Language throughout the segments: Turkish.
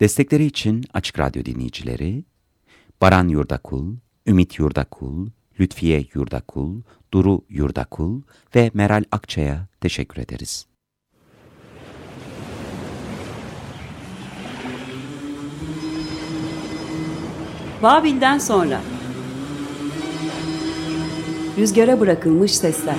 Destekleri için Açık Radyo dinleyicileri Baran Yurdakul, Ümit Yurdakul, Lütfiye Yurdakul, Duru Yurdakul ve Meral Akçay'a teşekkür ederiz. Babil'den sonra Rüzgara bırakılmış sesler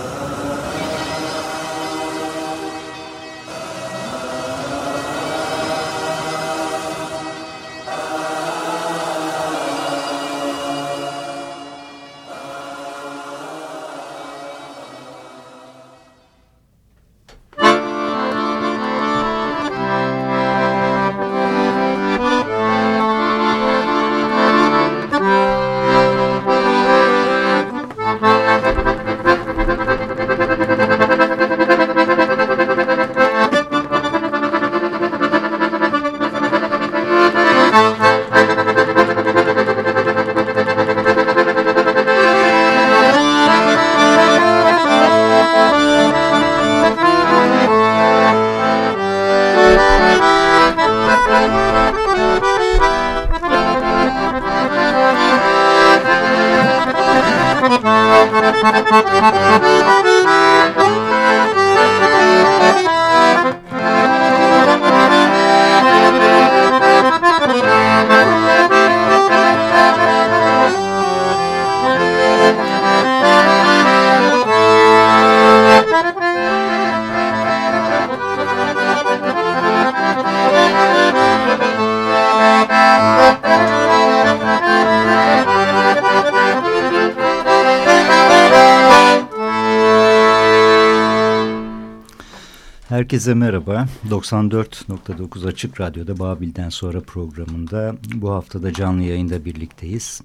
Herkese merhaba. 94.9 Açık Radyo'da Babil'den sonra programında bu haftada canlı yayında birlikteyiz.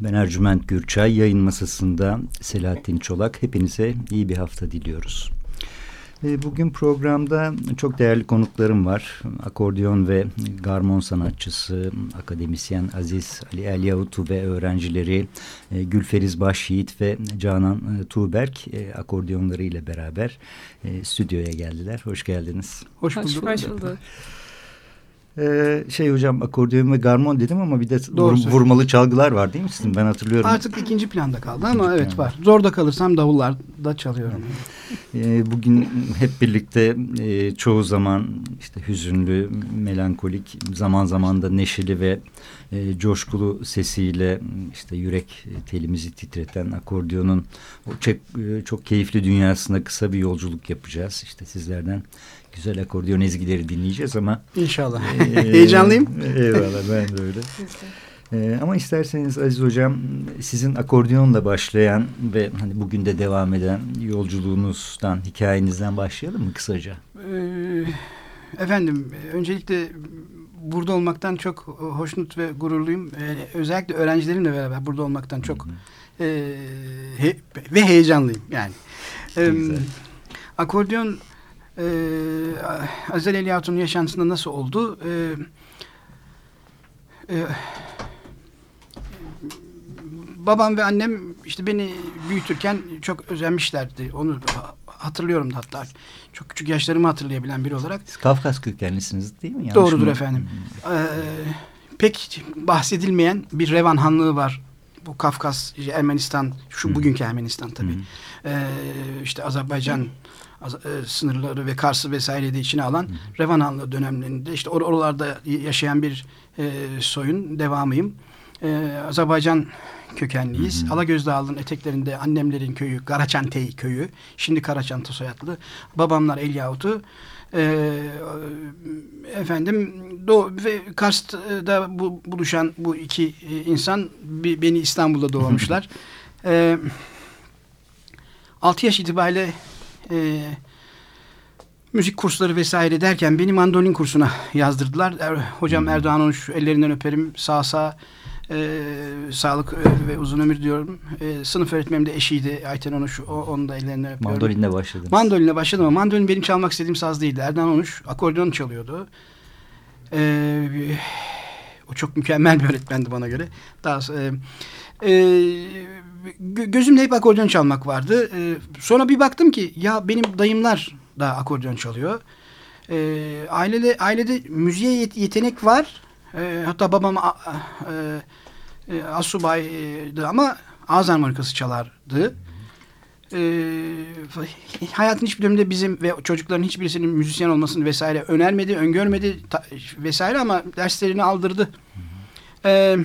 Ben Ercüment Gürçay, yayın masasında Selahattin Çolak. Hepinize iyi bir hafta diliyoruz. Bugün programda çok değerli konuklarım var. Akordeon ve garmon sanatçısı, akademisyen Aziz Ali El Yahutu ve öğrencileri e, Gülferiz Başyiğit ve Canan e, Tuğberk e, akordeonları ile beraber stüdyoya geldiler. Hoş geldiniz. Hoş bulduk. Hoş bulduk. Ee, şey hocam akordeon ve garmon dedim ama bir de vur, vurmalı çalgılar var değil mi sizin? Ben hatırlıyorum. Artık ikinci planda kaldı ama ikinci evet planda. var. Zorda kalırsam davullarda çalıyorum. Ee, bugün hep birlikte e, çoğu zaman işte hüzünlü, melankolik, zaman zaman da neşeli ve e, coşkulu sesiyle işte yürek telimizi titreten akordeonun o çok, e, çok keyifli dünyasında kısa bir yolculuk yapacağız. İşte sizlerden güzel akordeon ezgileri dinleyeceğiz ama. İnşallah. E, Heyecanlıyım. Eyvallah ben de öyle. Ee, ama isterseniz Aziz Hocam sizin akordeonla başlayan ve hani bugün de devam eden yolculuğunuzdan, hikayenizden başlayalım mı kısaca? Ee, efendim öncelikle burada olmaktan çok hoşnut ve gururluyum. Ee, özellikle öğrencilerimle beraber burada olmaktan çok e, he, ve heyecanlıyım yani. Ee, akordeon e, Azel Eliyahu'nun yaşantısında nasıl oldu? E, e, babam ve annem işte beni büyütürken çok özenmişlerdi. Onu hatırlıyorum da hatta. Çok küçük yaşlarımı hatırlayabilen biri olarak. Siz Kafkas kökenlisiniz değil mi? Yanlış Doğrudur mı? efendim. Ee, pek bahsedilmeyen bir Revan Hanlığı var. Bu Kafkas, Ermenistan, şu bugünkü Ermenistan tabii. Ee, işte Azerbaycan sınırları ve Kars'ı vesaire de içine alan Revan Hanlığı dönemlerinde işte or oralarda yaşayan bir e, soyun devamıyım. E, Azerbaycan kökenliyiz. Hı hı. Alagöz Dağı'nın eteklerinde annemlerin köyü Karaçantey köyü. Şimdi Karaçanta soyadlı. Babamlar Elyahut'u. E, efendim Doğu ve Kars'ta bu, buluşan bu iki e, insan bir, beni İstanbul'da doğurmuşlar. e, 6 yaş itibariyle e, müzik kursları vesaire derken beni mandolin kursuna yazdırdılar. Er, hocam hmm. Erdoğan'ın şu ellerinden öperim sağ sağ e, sağlık e, ve uzun ömür diyorum. E, sınıf öğretmenim de eşiydi. Ayten Onuş. O, onu da ellerinden öpüyorum. Mandolinle başladınız. Mandolinle başladım ama mandolin benim çalmak istediğim saz değildi. Erdoğan Onuş akordeon çalıyordu. E, o çok mükemmel bir öğretmendi bana göre. Daha e, e, gözümde hep akordeon çalmak vardı. E, sonra bir baktım ki ya benim dayımlar da akordeon çalıyor. E, ailede ailede müziğe yet yetenek var. E, hatta babam a, e, e, asubaydı ama ağız harmonikası çalardı. E, hayatın hiçbir döneminde bizim ve çocukların hiçbirisinin müzisyen olmasını vesaire önermedi, öngörmedi ta, vesaire ama derslerini aldırdı. E,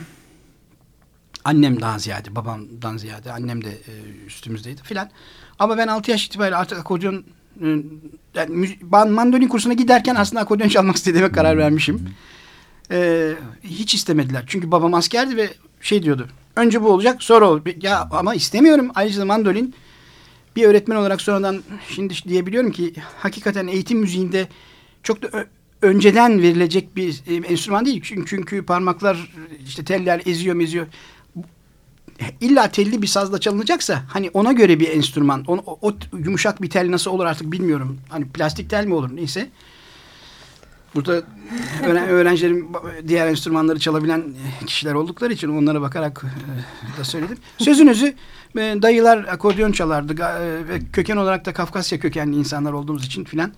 annem daha ziyade, babamdan ziyade annem de e, üstümüzdeydi filan. Ama ben 6 yaş itibariyle artık akordeon e, yani, mandolin kursuna giderken aslında akordeon çalmak istediğime karar vermişim. E, hiç istemediler. Çünkü babam askerdi ve şey diyordu. Önce bu olacak sonra olur. Ya ama istemiyorum. Ayrıca mandolin bir öğretmen olarak sonradan şimdi diyebiliyorum ki hakikaten eğitim müziğinde çok da önceden verilecek bir e, enstrüman değil. Çünkü, çünkü parmaklar işte teller eziyor meziyor. İlla telli bir sazla çalınacaksa hani ona göre bir enstrüman. O, o, o yumuşak bir tel nasıl olur artık bilmiyorum. Hani plastik tel mi olur neyse. Burada öğren öğrencilerim diğer enstrümanları çalabilen kişiler oldukları için onlara bakarak e, da söyledim. Sözünüzü e, dayılar akordeon çalardı e, köken olarak da Kafkasya kökenli insanlar olduğumuz için filan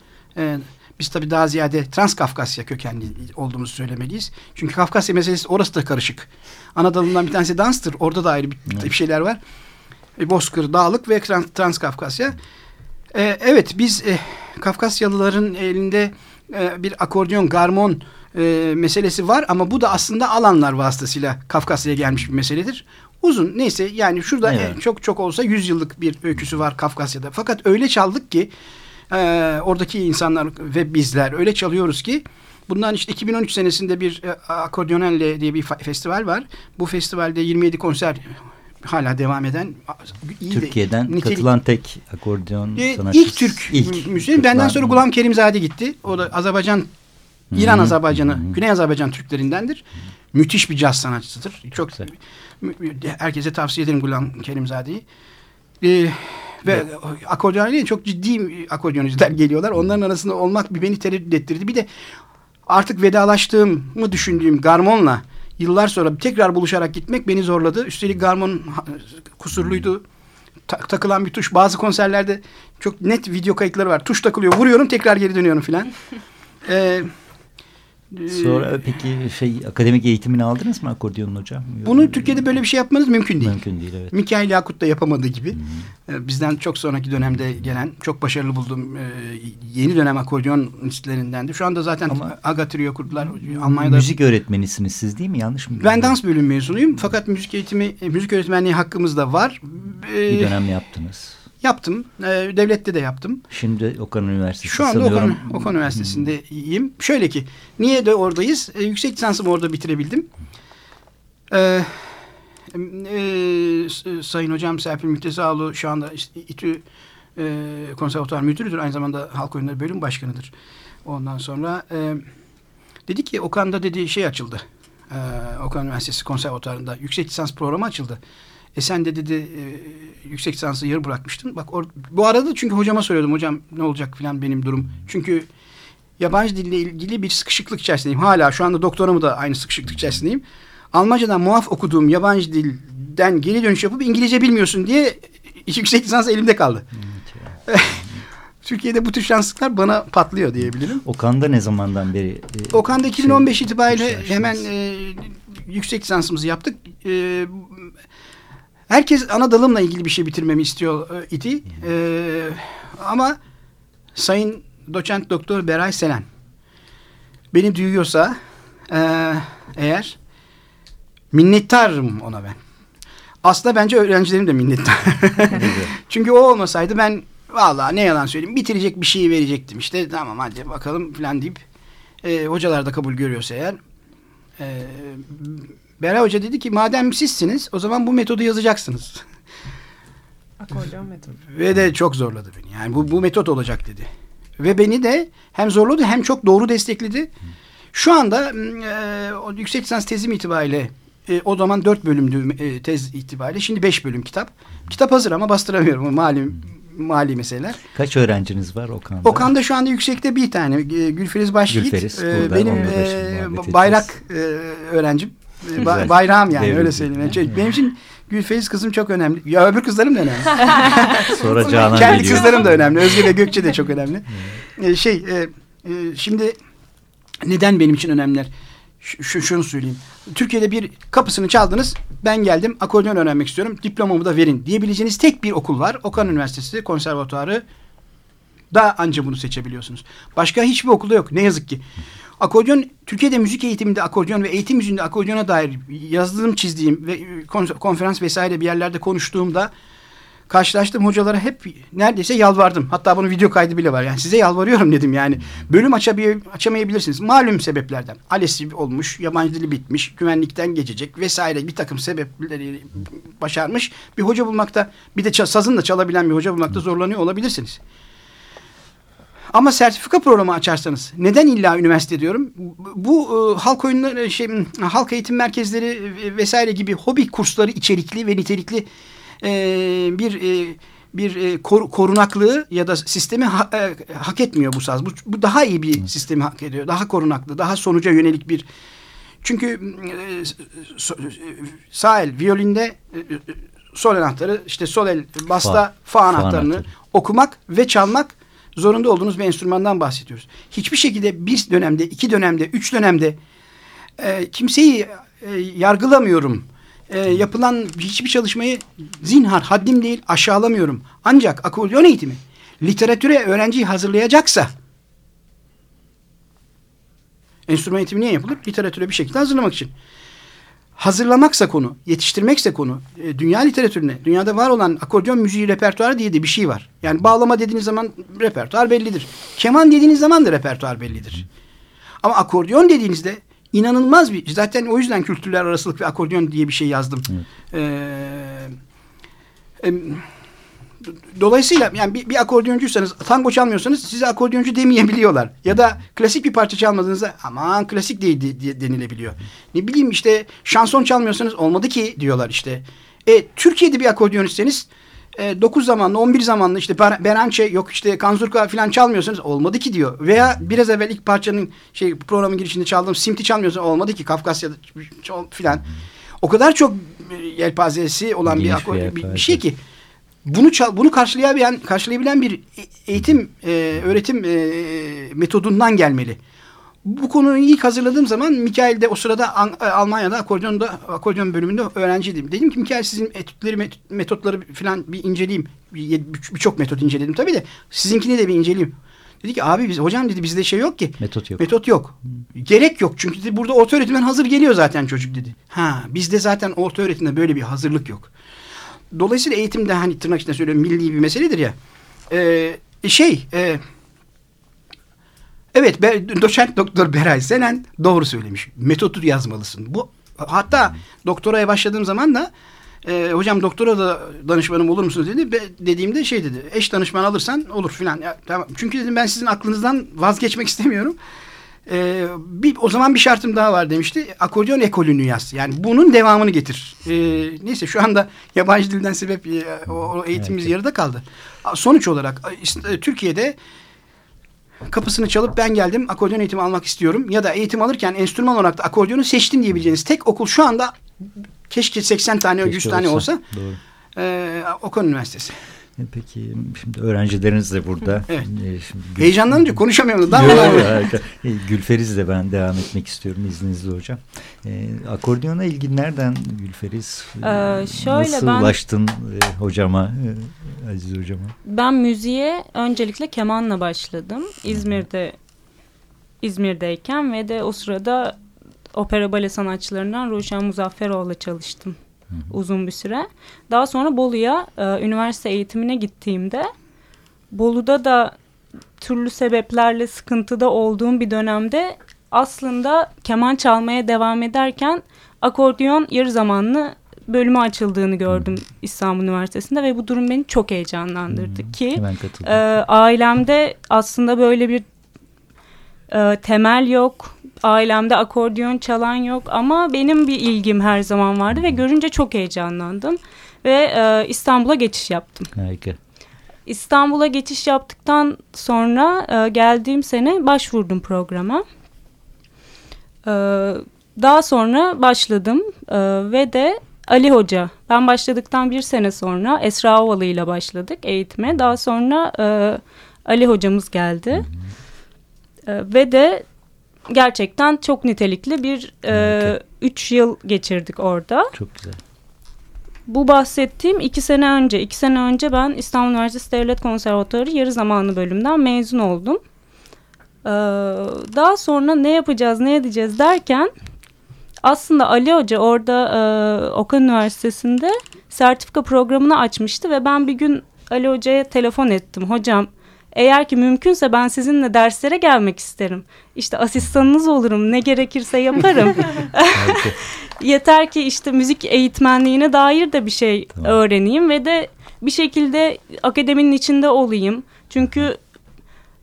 biz tabii daha ziyade Trans Kafkasya kökenli olduğumuzu söylemeliyiz. Çünkü Kafkasya meselesi orası da karışık. Anadolu'dan bir tanesi danstır. Orada da ayrı bir, bir şeyler var. Bozkır, Dağlık ve Trans, Trans Kafkasya. evet biz Kafkasyalıların elinde e, bir akordeon, garmon e, meselesi var ama bu da aslında alanlar vasıtasıyla Kafkasya'ya gelmiş bir meseledir. Uzun neyse yani şurada evet. çok çok olsa 100 yıllık bir öyküsü var Kafkasya'da. Fakat öyle çaldık ki e, oradaki insanlar ve bizler öyle çalıyoruz ki bundan işte 2013 senesinde bir e, Akordionelle diye bir festival var. Bu festivalde 27 konser hala devam eden iyi Türkiye'den de, nitelik, katılan tek akordeon e, sanatçısı. İlk Türk ilk müziğin. Benden sonra Gulam Kerimzade gitti. O da Azerbaycan İran Azerbaycan'ı, Güney Azerbaycan Türklerindendir. Müthiş bir caz sanatçısıdır. Çok, Çok herkese tavsiye ederim Gulam Kerimzade'yi. Ee, ve akordeon çok ciddi akordeoncular geliyorlar. Onların arasında olmak bir beni tereddüt ettirdi. Bir de artık vedalaştığımı düşündüğüm Garmon'la yıllar sonra tekrar buluşarak gitmek beni zorladı. Üstelik Garmon kusurluydu. Ta takılan bir tuş. Bazı konserlerde çok net video kayıtları var. Tuş takılıyor. Vuruyorum tekrar geri dönüyorum filan. Ee, Sonra peki şey akademik eğitimini aldınız mı akordeonun hocam? Bunu Türkiye'de böyle bir şey yapmanız mümkün değil. Mümkün değil evet. Mikail Yakut da yapamadığı gibi. -hı. Bizden çok sonraki dönemde gelen çok başarılı bulduğum yeni dönem akordeonistlerindendi. Şu anda zaten Ama Aga Trio kurdular. Almanya'da. Müzik öğretmenisiniz siz değil mi? Yanlış mı? Ben dans bölüm mezunuyum. Fakat müzik eğitimi, müzik öğretmenliği hakkımız da var. Bir dönem yaptınız. Yaptım. E, devlette de yaptım. Şimdi Okan Üniversitesi Şu anda Okan, Okan Üniversitesi'ndeyim. Şöyle ki niye de oradayız? E, yüksek lisansımı orada bitirebildim. E, e, Sayın Hocam Serpil Mühtesaoğlu şu anda işte, İTÜ e, konservatuvar müdürüdür. Aynı zamanda halk oyunları bölüm başkanıdır. Ondan sonra e, dedi ki Okan'da dedi şey açıldı. E, Okan Üniversitesi konservatuvarında yüksek lisans programı açıldı. E sen de dedi e, yüksek lisansı yarı bırakmıştın. Bak or, bu arada çünkü hocama soruyordum hocam ne olacak filan benim durum. Çünkü yabancı dille ilgili bir sıkışıklık içerisindeyim. Hala şu anda doktoramı da aynı sıkışıklık içerisindeyim. Almancadan muaf okuduğum yabancı dilden geri dönüş yapıp İngilizce bilmiyorsun diye yüksek lisans elimde kaldı. Türkiye'de bu tür şanslıklar bana patlıyor diyebilirim. Okan'da ne zamandan beri? E, Okan'da 2015 şey, itibariyle hemen e, yüksek lisansımızı yaptık. E, Herkes ana dalımla ilgili bir şey bitirmemi istiyor e, idi. Ee, ama Sayın Doçent Doktor Beray Selen beni duyuyorsa e, eğer minnettarım ona ben. Aslında bence öğrencilerim de minnettar. Çünkü o olmasaydı ben vallahi ne yalan söyleyeyim bitirecek bir şeyi verecektim. İşte tamam hadi bakalım falan deyip e, hocalar da kabul görüyorsa eğer e, Beray Hoca dedi ki madem sizsiniz o zaman bu metodu yazacaksınız. Akordeon metodu. Ve de çok zorladı beni. Yani bu, bu metot olacak dedi. Ve beni de hem zorladı hem çok doğru destekledi. Şu anda e, o yüksek lisans tezim itibariyle e, o zaman dört bölümdü e, tez itibariyle. Şimdi beş bölüm kitap. Kitap hazır ama bastıramıyorum. Malum mali meseleler. Kaç öğrenciniz var Okan'da? Okan'da şu anda yüksekte bir tane. Gülferiz Başyiğit. Gülferiz, e, benim e, bayrak e, öğrencim. Ba bayrağım yani öyle söyleyeyim. Yani, benim için Gülferiz kızım çok önemli. Ya öbür kızlarım da önemli. Sonra Canan Kendi geliyor. kızlarım da önemli. Özge ve Gökçe de çok önemli. Ee, şey e, e, şimdi neden benim için önemliler? Ş- şu, şunu söyleyeyim. Türkiye'de bir kapısını çaldınız. Ben geldim akordeon öğrenmek istiyorum. Diplomamı da verin diyebileceğiniz tek bir okul var. Okan Üniversitesi Konservatuarı da anca bunu seçebiliyorsunuz. Başka hiçbir okulda yok. Ne yazık ki. Akordeon, Türkiye'de müzik eğitiminde akordeon ve eğitim müziğinde akordeona dair yazdığım, çizdiğim ve kon- konferans vesaire bir yerlerde konuştuğumda karşılaştığım hocalara hep neredeyse yalvardım. Hatta bunun video kaydı bile var. Yani size yalvarıyorum dedim yani. Bölüm açamayabilirsiniz. Malum sebeplerden. ALES'i olmuş, yabancı dili bitmiş, güvenlikten geçecek vesaire bir takım sebepleri başarmış. Bir hoca bulmakta, bir de sazın da çalabilen bir hoca bulmakta zorlanıyor olabilirsiniz. Ama sertifika programı açarsanız neden illa üniversite diyorum? Bu, e, halk oyunları şey halk eğitim merkezleri e, vesaire gibi hobi kursları içerikli ve nitelikli e, bir e, bir e, kor- korunaklığı ya da sistemi ha- e, hak etmiyor bu saz. Bu, bu daha iyi bir sistemi hak ediyor. Daha korunaklı, daha sonuca yönelik bir çünkü e, so- e, sağ el violinde e, e, sol anahtarı işte sol el basta Fa- fa, fa anahtarını anahtarı. okumak ve çalmak zorunda olduğunuz bir enstrümandan bahsediyoruz. Hiçbir şekilde bir dönemde, iki dönemde, üç dönemde e, kimseyi e, yargılamıyorum. E, yapılan hiçbir çalışmayı zinhar haddim değil aşağılamıyorum. Ancak akordeon eğitimi literatüre öğrenciyi hazırlayacaksa enstrüman eğitimi niye yapılır? Literatüre bir şekilde hazırlamak için. Hazırlamaksa konu, yetiştirmekse konu, e, dünya literatürüne, dünyada var olan akordeon müziği repertuarı diye de bir şey var. Yani bağlama dediğiniz zaman repertuar bellidir. Keman dediğiniz zaman da repertuar bellidir. Ama akordeon dediğinizde inanılmaz bir, zaten o yüzden kültürler arasılık ve akordeon diye bir şey yazdım. Ee, em, Dolayısıyla yani bir, bir akordeoncuysanız tango çalmıyorsanız size akordeoncu demeyebiliyorlar. Ya da klasik bir parça çalmadığınızda aman klasik değil di- diye denilebiliyor. Ne bileyim işte şanson çalmıyorsanız olmadı ki diyorlar işte. E, Türkiye'de bir akordeonistseniz e, 9 zamanlı 11 zamanlı işte Ber- Berençe yok işte Kanzurka falan çalmıyorsanız olmadı ki diyor. Veya biraz evvel ilk parçanın şey programın girişinde çaldığım Simti çalmıyorsanız olmadı ki Kafkasya'da filan. O kadar çok yelpazesi olan bir, Geniş bir akor- bir, bir şey ki bunu çal- bunu karşılayabilen karşılayabilen bir eğitim e, öğretim e, metodundan gelmeli. Bu konuyu ilk hazırladığım zaman Mikael de o sırada An- e, Almanya'da akordeonda akordeon bölümünde öğrenciydim. Dedim ki Mikael sizin etütleri met- metotları falan bir inceleyeyim. Bir- Birçok metot inceledim tabii de sizinkini de bir inceleyeyim. Dedi ki abi biz hocam dedi bizde şey yok ki. Metot yok. Metot yok. Gerek yok çünkü dedi, burada orta öğretimden hazır geliyor zaten çocuk dedi. Ha bizde zaten orta öğretimde böyle bir hazırlık yok. Dolayısıyla eğitimde hani tırnak içinde söylüyorum milli bir meseledir ya. Ee, şey e, evet be, doçent doktor Beray Senen doğru söylemiş. Metodu yazmalısın. Bu hatta doktoraya başladığım zaman da e, hocam doktora da danışmanım olur musunuz dedi. Be, dediğimde şey dedi. Eş danışman alırsan olur filan. Tamam. Çünkü dedim ben sizin aklınızdan vazgeçmek istemiyorum. Ee, bir, o zaman bir şartım daha var demişti. Akordeon ekolünü yaz. Yani bunun devamını getir. Ee, neyse şu anda yabancı dilden sebep e, o, o eğitimimiz Evet. yarıda kaldı. Sonuç olarak e, Türkiye'de kapısını çalıp ben geldim akordeon eğitimi almak istiyorum. Ya da eğitim alırken enstrüman olarak da akordeonu seçtim diyebileceğiniz tek okul şu anda keşke 80 tane Keşke 100 tane olsa Doğru. e, Okan Üniversitesi. E, Peki şimdi öğrencileriniz de burada. Evet. E, şimdi Gül- Heyecanlanınca konuşamıyorum. Daha Yok. E, Gülferiz de ben devam etmek istiyorum izninizle hocam. E, akordiyona ilgin nereden Gülferiz? Ee, şöyle Nasıl ben- ulaştın e, hocama, e, Aziz hocama? Ben müziğe öncelikle kemanla başladım. İzmir'de İzmir'deyken ve de o sırada opera bale sanatçılarından Ruşen Muzafferoğlu'la çalıştım uzun bir süre. Daha sonra Bolu'ya e, üniversite eğitimine gittiğimde Bolu'da da türlü sebeplerle sıkıntıda olduğum bir dönemde aslında keman çalmaya devam ederken akordeon yarı zamanlı bölümü açıldığını gördüm İstanbul Üniversitesi'nde ve bu durum beni çok heyecanlandırdı ki Hemen katıldım. e, ailemde aslında böyle bir e, temel yok. Ailemde akordeon çalan yok ama benim bir ilgim her zaman vardı ve görünce çok heyecanlandım ve e, İstanbul'a geçiş yaptım. Harika. İstanbul'a geçiş yaptıktan sonra e, geldiğim sene başvurdum programa. E, daha sonra başladım e, ve de Ali Hoca. Ben başladıktan bir sene sonra Esra Ovalı ile başladık eğitime. Daha sonra e, Ali hocamız geldi. E, ve de gerçekten çok nitelikli bir e, üç yıl geçirdik orada. Çok güzel. Bu bahsettiğim iki sene önce. iki sene önce ben İstanbul Üniversitesi Devlet Konservatuarı yarı zamanlı bölümden mezun oldum. Ee, daha sonra ne yapacağız, ne edeceğiz derken aslında Ali Hoca orada e, Okan Üniversitesi'nde sertifika programını açmıştı ve ben bir gün Ali Hoca'ya telefon ettim. Hocam eğer ki mümkünse ben sizinle derslere gelmek isterim. İşte asistanınız olurum ne gerekirse yaparım. Yeter ki işte müzik eğitmenliğine dair de bir şey tamam. öğreneyim ve de bir şekilde akademinin içinde olayım. Çünkü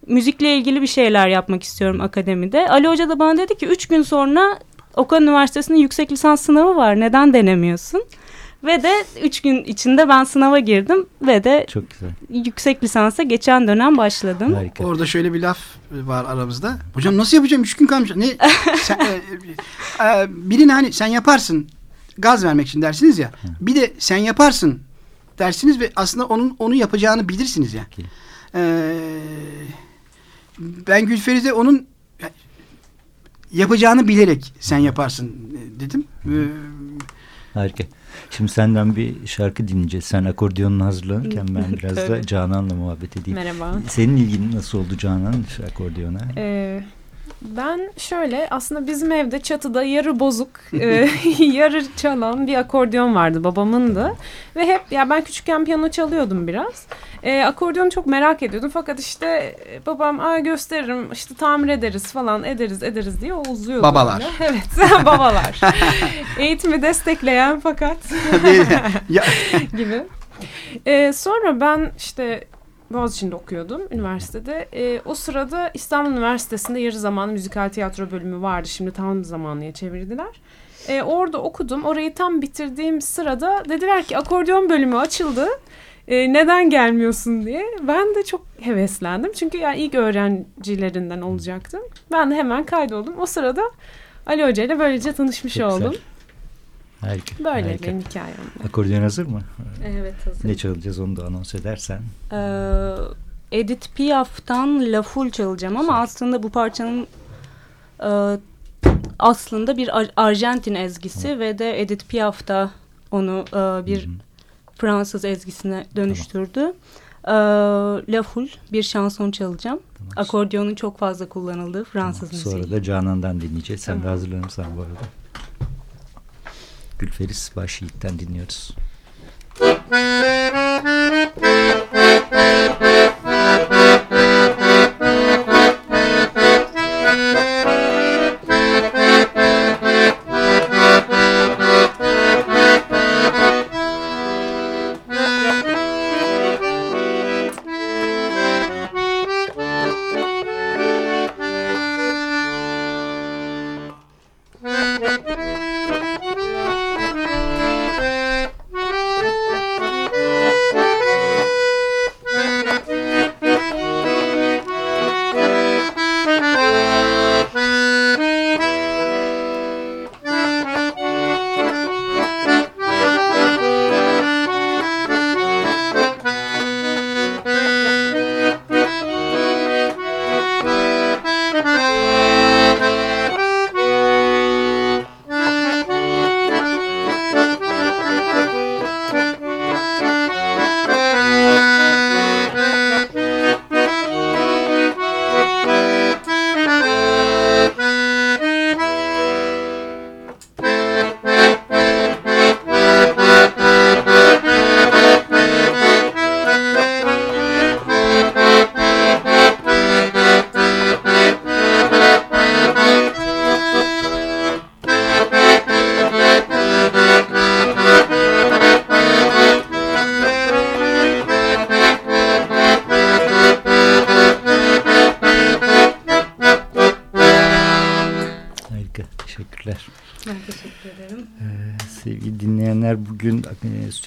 müzikle ilgili bir şeyler yapmak istiyorum akademide. Ali Hoca da bana dedi ki üç gün sonra Okan Üniversitesi'nin yüksek lisans sınavı var. Neden denemiyorsun? Ve de üç gün içinde ben sınava girdim ve de Çok güzel. yüksek lisansa geçen dönem başladım. Harika. Orada şöyle bir laf var aramızda. Hocam nasıl yapacağım? Üç gün kalmış. Ne? sen, e, e, birine hani sen yaparsın gaz vermek için dersiniz ya. Bir de sen yaparsın dersiniz ve aslında onun onu yapacağını bilirsiniz ya. Ee, ben Gülferiz'e onun yapacağını bilerek sen yaparsın dedim. Ee, Harika. Şimdi senden bir şarkı dinleyeceğiz. Sen akordiyonunu hazırlanırken ben biraz da Canan'la muhabbet edeyim. Merhaba. Senin ilgin nasıl oldu Canan akordiyona? Ee, ben şöyle aslında bizim evde çatıda yarı bozuk, e, yarı çalan bir akordeon vardı babamın da. Ve hep ya ben küçükken piyano çalıyordum biraz. E, akordiyonu çok merak ediyordum fakat işte e, babam Aa, gösteririm işte tamir ederiz falan ederiz ederiz diye uzuyordu. Babalar. Öyle. Evet babalar. Eğitimi destekleyen fakat gibi. E, sonra ben işte Boğaziçi'nde okuyordum üniversitede. E, o sırada İstanbul Üniversitesi'nde yarı zamanlı müzikal tiyatro bölümü vardı. Şimdi tam zamanlıya çevirdiler. E, orada okudum. Orayı tam bitirdiğim sırada dediler ki akordeon bölümü açıldı. E, neden gelmiyorsun diye. Ben de çok heveslendim. Çünkü yani ilk öğrencilerinden olacaktım. Ben de hemen kaydoldum. O sırada Ali Hoca ile böylece tanışmış çok oldum. Güzel. Harika. Böyle harika. benim hikayem. Akordeon hazır mı? Evet hazır. Ne çalacağız onu da anons edersen. Ee, Edith Piaf'tan La Foule çalacağım ama Güzel. aslında bu parçanın e, aslında bir Ar Arjantin ezgisi Hı. ve de Edith Piaf da onu e, bir Hı -hı. Fransız ezgisine dönüştürdü. Tamam. E, La Foule bir şanson çalacağım. Tamam. Akordiyonun çok fazla kullanıldığı Fransız tamam. müziği. Sonra da Canan'dan dinleyeceğiz. Sen tamam. de hazırlanırsan bu arada. Gülferiz Başyiğit'ten dinliyoruz.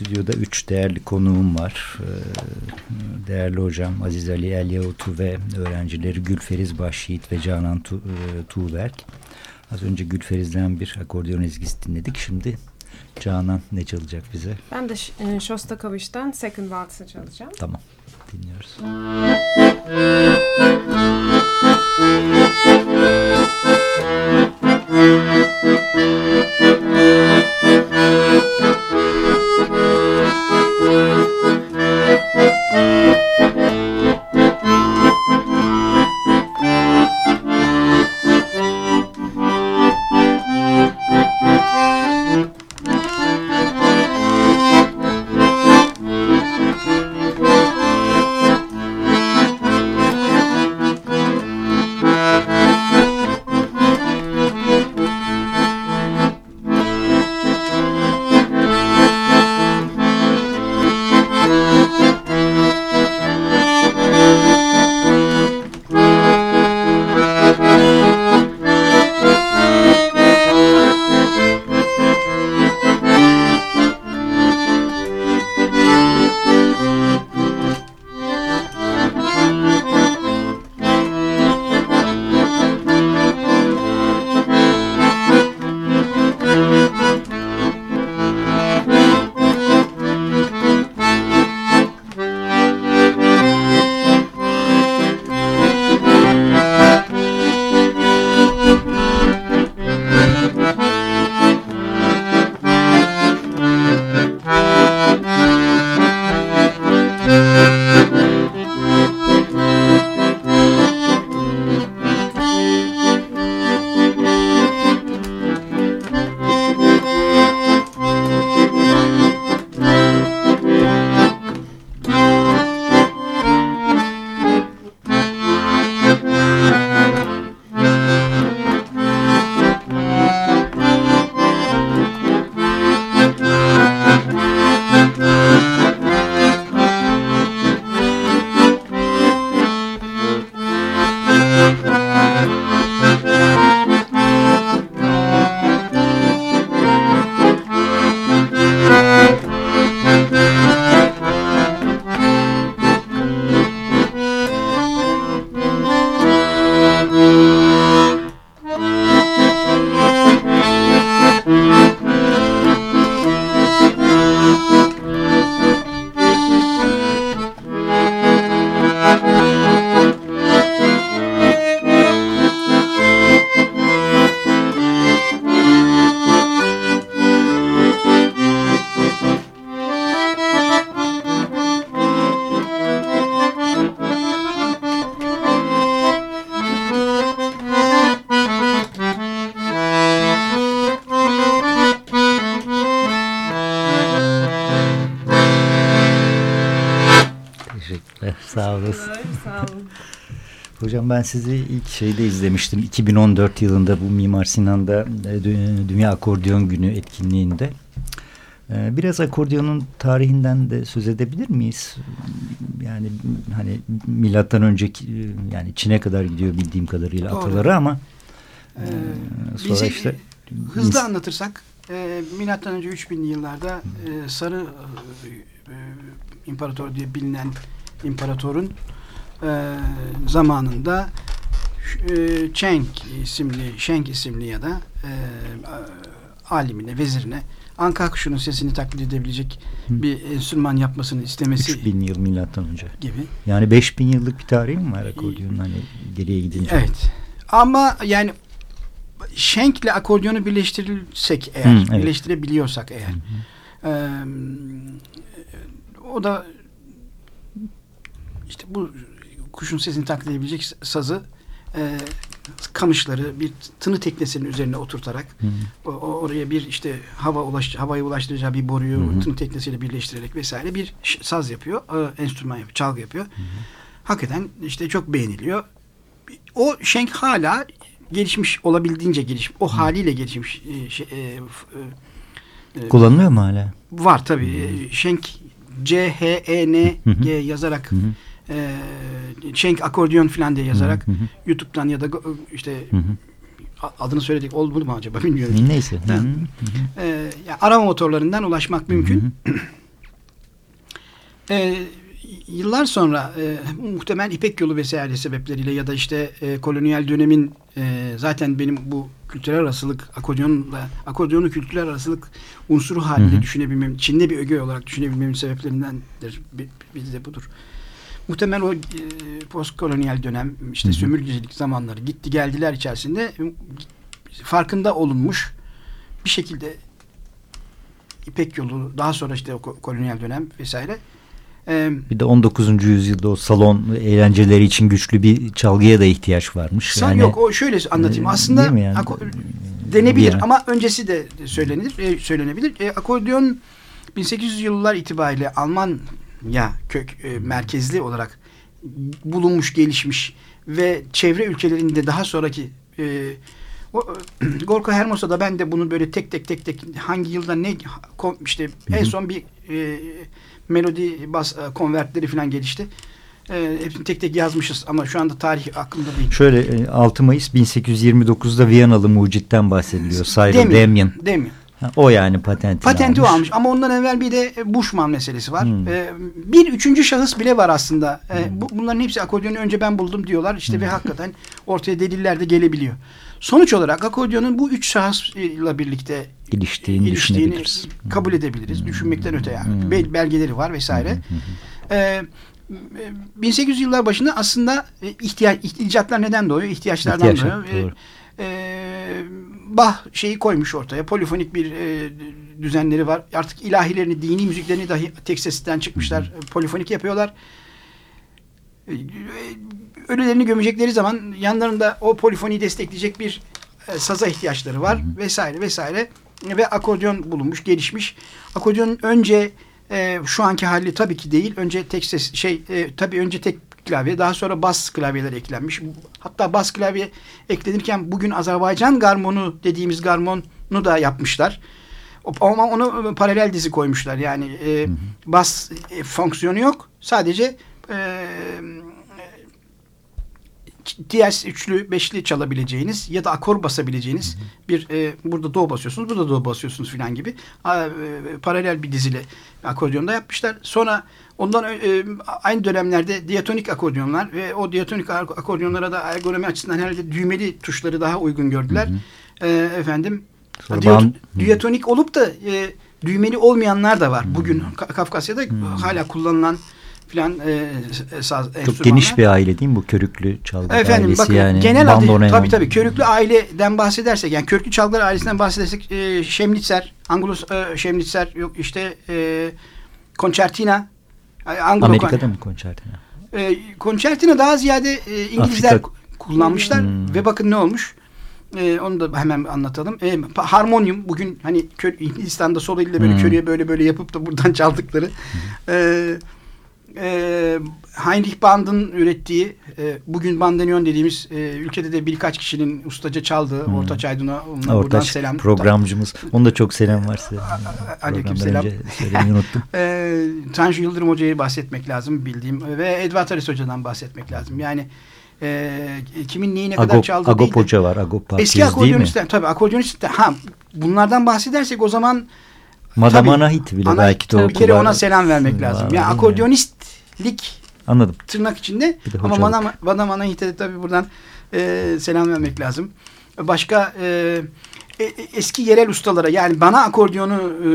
Stüdyoda üç değerli konuğum var. Ee, değerli hocam Aziz Ali Elyahutu ve öğrencileri Gülferiz Başyiğit ve Canan tu, e, Tuğberk. Az önce Gülferiz'den bir akordeon ezgisi dinledik. Şimdi Canan ne çalacak bize? Ben de e, Shostakovich'ten Second Waltz'ı çalacağım. Tamam. Dinliyoruz. Hocam ben sizi ilk şeyde izlemiştim. 2014 yılında bu Mimar Sinan'da e, Dünya Akordeon Günü etkinliğinde. E, biraz akordiyonun tarihinden de söz edebilir miyiz? Yani hani milattan önceki yani Çin'e kadar gidiyor bildiğim kadarıyla Doğru. ataları ama ee, sonra bizi, işte hızlı anlatırsak e, milattan önce 3000 yıllarda e, Sarı e, İmparator diye bilinen imparatorun e, zamanında e, isimli, Sheng isimli ya da e, alimine, vezirine anka kuşunun sesini taklit edebilecek Hı. bir enstrüman yapmasını istemesi 3000 yıl milattan önce gibi. Yani 5000 yıllık bir tarihi mi var akordiyonun hani geriye gidince? Evet. Ama yani Şenk ile akordiyonu birleştirirsek eğer, Hı, evet. birleştirebiliyorsak eğer. Hı hı. E, o da işte bu kuşun sesini taklit edebilecek sazı e, kamışları bir tını teknesinin üzerine oturtarak o, oraya bir işte hava ulaş, havayı ulaştıracağı bir boruyu hı hı. tını teknesiyle birleştirerek vesaire bir saz yapıyor. E, enstrüman yapıyor. Çalgı yapıyor. Hı hı. Hakikaten işte çok beğeniliyor. O şenk hala gelişmiş olabildiğince gelişmiş. O hı. haliyle gelişmiş. E, şey, e, e, e, Kullanılıyor mu hala? Var tabii. Hı. Şenk C-H-E-N-G yazarak hı hı e, Schenk akordeon falan diye yazarak hı hı. YouTube'dan ya da işte hı hı. adını söyledik oldu mu acaba bilmiyorum. Neyse. Hı hı. E, yani arama motorlarından ulaşmak mümkün. Hı hı. e, yıllar sonra e, muhtemel İpek yolu vesaire sebepleriyle ya da işte e, kolonyal dönemin e, zaten benim bu kültürel arasılık, akordeonla, akordeonu kültürel arasılık unsuru halinde düşünebilmem, Çin'de bir öge olarak düşünebilmemin sebeplerindendir. Bir, bir de budur. Muhtemel o e, postkolonyal dönem, işte hı sömürgecilik zamanları gitti geldiler içerisinde farkında olunmuş bir şekilde İpek yolu daha sonra işte o kolonyal dönem vesaire ee, bir de 19. yüzyılda o salon eğlenceleri için güçlü bir çalgıya da ihtiyaç varmış. Yani, yok o şöyle anlatayım. Aslında yani? denebilir yani. ama öncesi de söylenir, e, söylenebilir. E, akordeon 1800 yıllar itibariyle Almanya kök e, merkezli olarak bulunmuş, gelişmiş ve çevre ülkelerinde daha sonraki e, o, Gorka Hermosa'da ben de bunu böyle tek tek tek tek hangi yılda ne işte en son bir e, melodi bas e, konvertleri falan gelişti. E, hepsini tek tek yazmışız ama şu anda tarih aklımda değil. Şöyle 6 e, Mayıs 1829'da Viyanalı mucitten bahsediliyor. Cyril Damien. Damien. O yani patenti Patenti almış. almış ama ondan evvel bir de Bushman meselesi var. Hmm. Ee, bir üçüncü şahıs bile var aslında. Ee, hmm. bu, bunların hepsi akordeonu önce ben buldum diyorlar. İşte hmm. ve hakikaten ortaya deliller de gelebiliyor. Sonuç olarak akordiyonun bu üç şahısla birlikte iliştiğini, iliştiğini kabul edebiliriz. Hmm. Düşünmekten öte yani. Hmm. Belgeleri var vesaire. Hmm. Ee, 1800 yıllar başında aslında e, ihtiyaç, icatlar neden doğuyor? İhtiyaçlardan İhtiyaç, doğuyor. Doğru. Ee, bah şeyi koymuş ortaya. Polifonik bir e, düzenleri var. Artık ilahilerini, dini müziklerini dahi tek sesten çıkmışlar. Polifonik yapıyorlar. Ee, ölülerini gömecekleri zaman yanlarında o polifoniyi destekleyecek bir e, saza ihtiyaçları var vesaire vesaire ve akordeon bulunmuş, gelişmiş. Akordeon önce e, şu anki hali tabii ki değil. Önce tek ses şey e, tabii önce tek klavye daha sonra bas klavyeler eklenmiş. Hatta bas klavye eklenirken bugün Azerbaycan garmonu dediğimiz garmonu da yapmışlar. Ama onu paralel dizi koymuşlar. Yani e, bas e, fonksiyonu yok. Sadece e, diğer üçlü, beşli çalabileceğiniz ya da akor basabileceğiniz hı hı. bir e, burada do basıyorsunuz, burada do basıyorsunuz filan gibi a, e, paralel bir dizili akordiyonda yapmışlar. Sonra ondan e, aynı dönemlerde diatonik akordiyonlar ve o diatonik akordiyonlara da ergonomi açısından herhalde düğmeli tuşları daha uygun gördüler. Hı hı. E, efendim diyat, diatonik olup da e, düğmeli olmayanlar da var. Bugün Kafkasya'da hı. hala kullanılan filan e, saz, Çok geniş bir aile değil mi bu körüklü çalgı Efendim, ailesi bakın, yani? Genel adı tabii tabii körüklü aileden bahsedersek yani körüklü çalgılar ailesinden bahsedersek e, Şemnitzer, Anglos e, Şemnitzer yok işte e, Concertina Anglo Amerika'da mı Concertina? E, Concertina daha ziyade e, İngilizler Afrika. kullanmışlar hmm. ve bakın ne olmuş. E, onu da hemen anlatalım. E, harmonyum bugün hani kör, Hindistan'da sol elle böyle hmm. körüye böyle böyle yapıp da buradan çaldıkları. Hmm. E, e, Heinrich Band'ın ürettiği e, bugün bandoneon dediğimiz e, ülkede de birkaç kişinin ustaca çaldığı hmm. Ortaç Aydın'a buradan selam. programcımız. Onda çok selam var size. Aleyküm selam. unuttum. e, Tanju Yıldırım Hoca'yı bahsetmek lazım bildiğim ve Edward Aris Hoca'dan bahsetmek lazım. Yani e, kimin neyi ne kadar Agop, çaldığı Agop değil de, Hoca var. Agop Eski akordeonistler tabii akordeonist ha bunlardan bahsedersek o zaman Madame Anahit bile ana, belki de Bir kere ona selam vermek lazım. Yani akordionistlik Anladım. Tırnak içinde. Ama Madame, Madame Anahit'e de tabii buradan e, selam vermek lazım. Başka e, e, eski yerel ustalara yani bana akordiyonu e,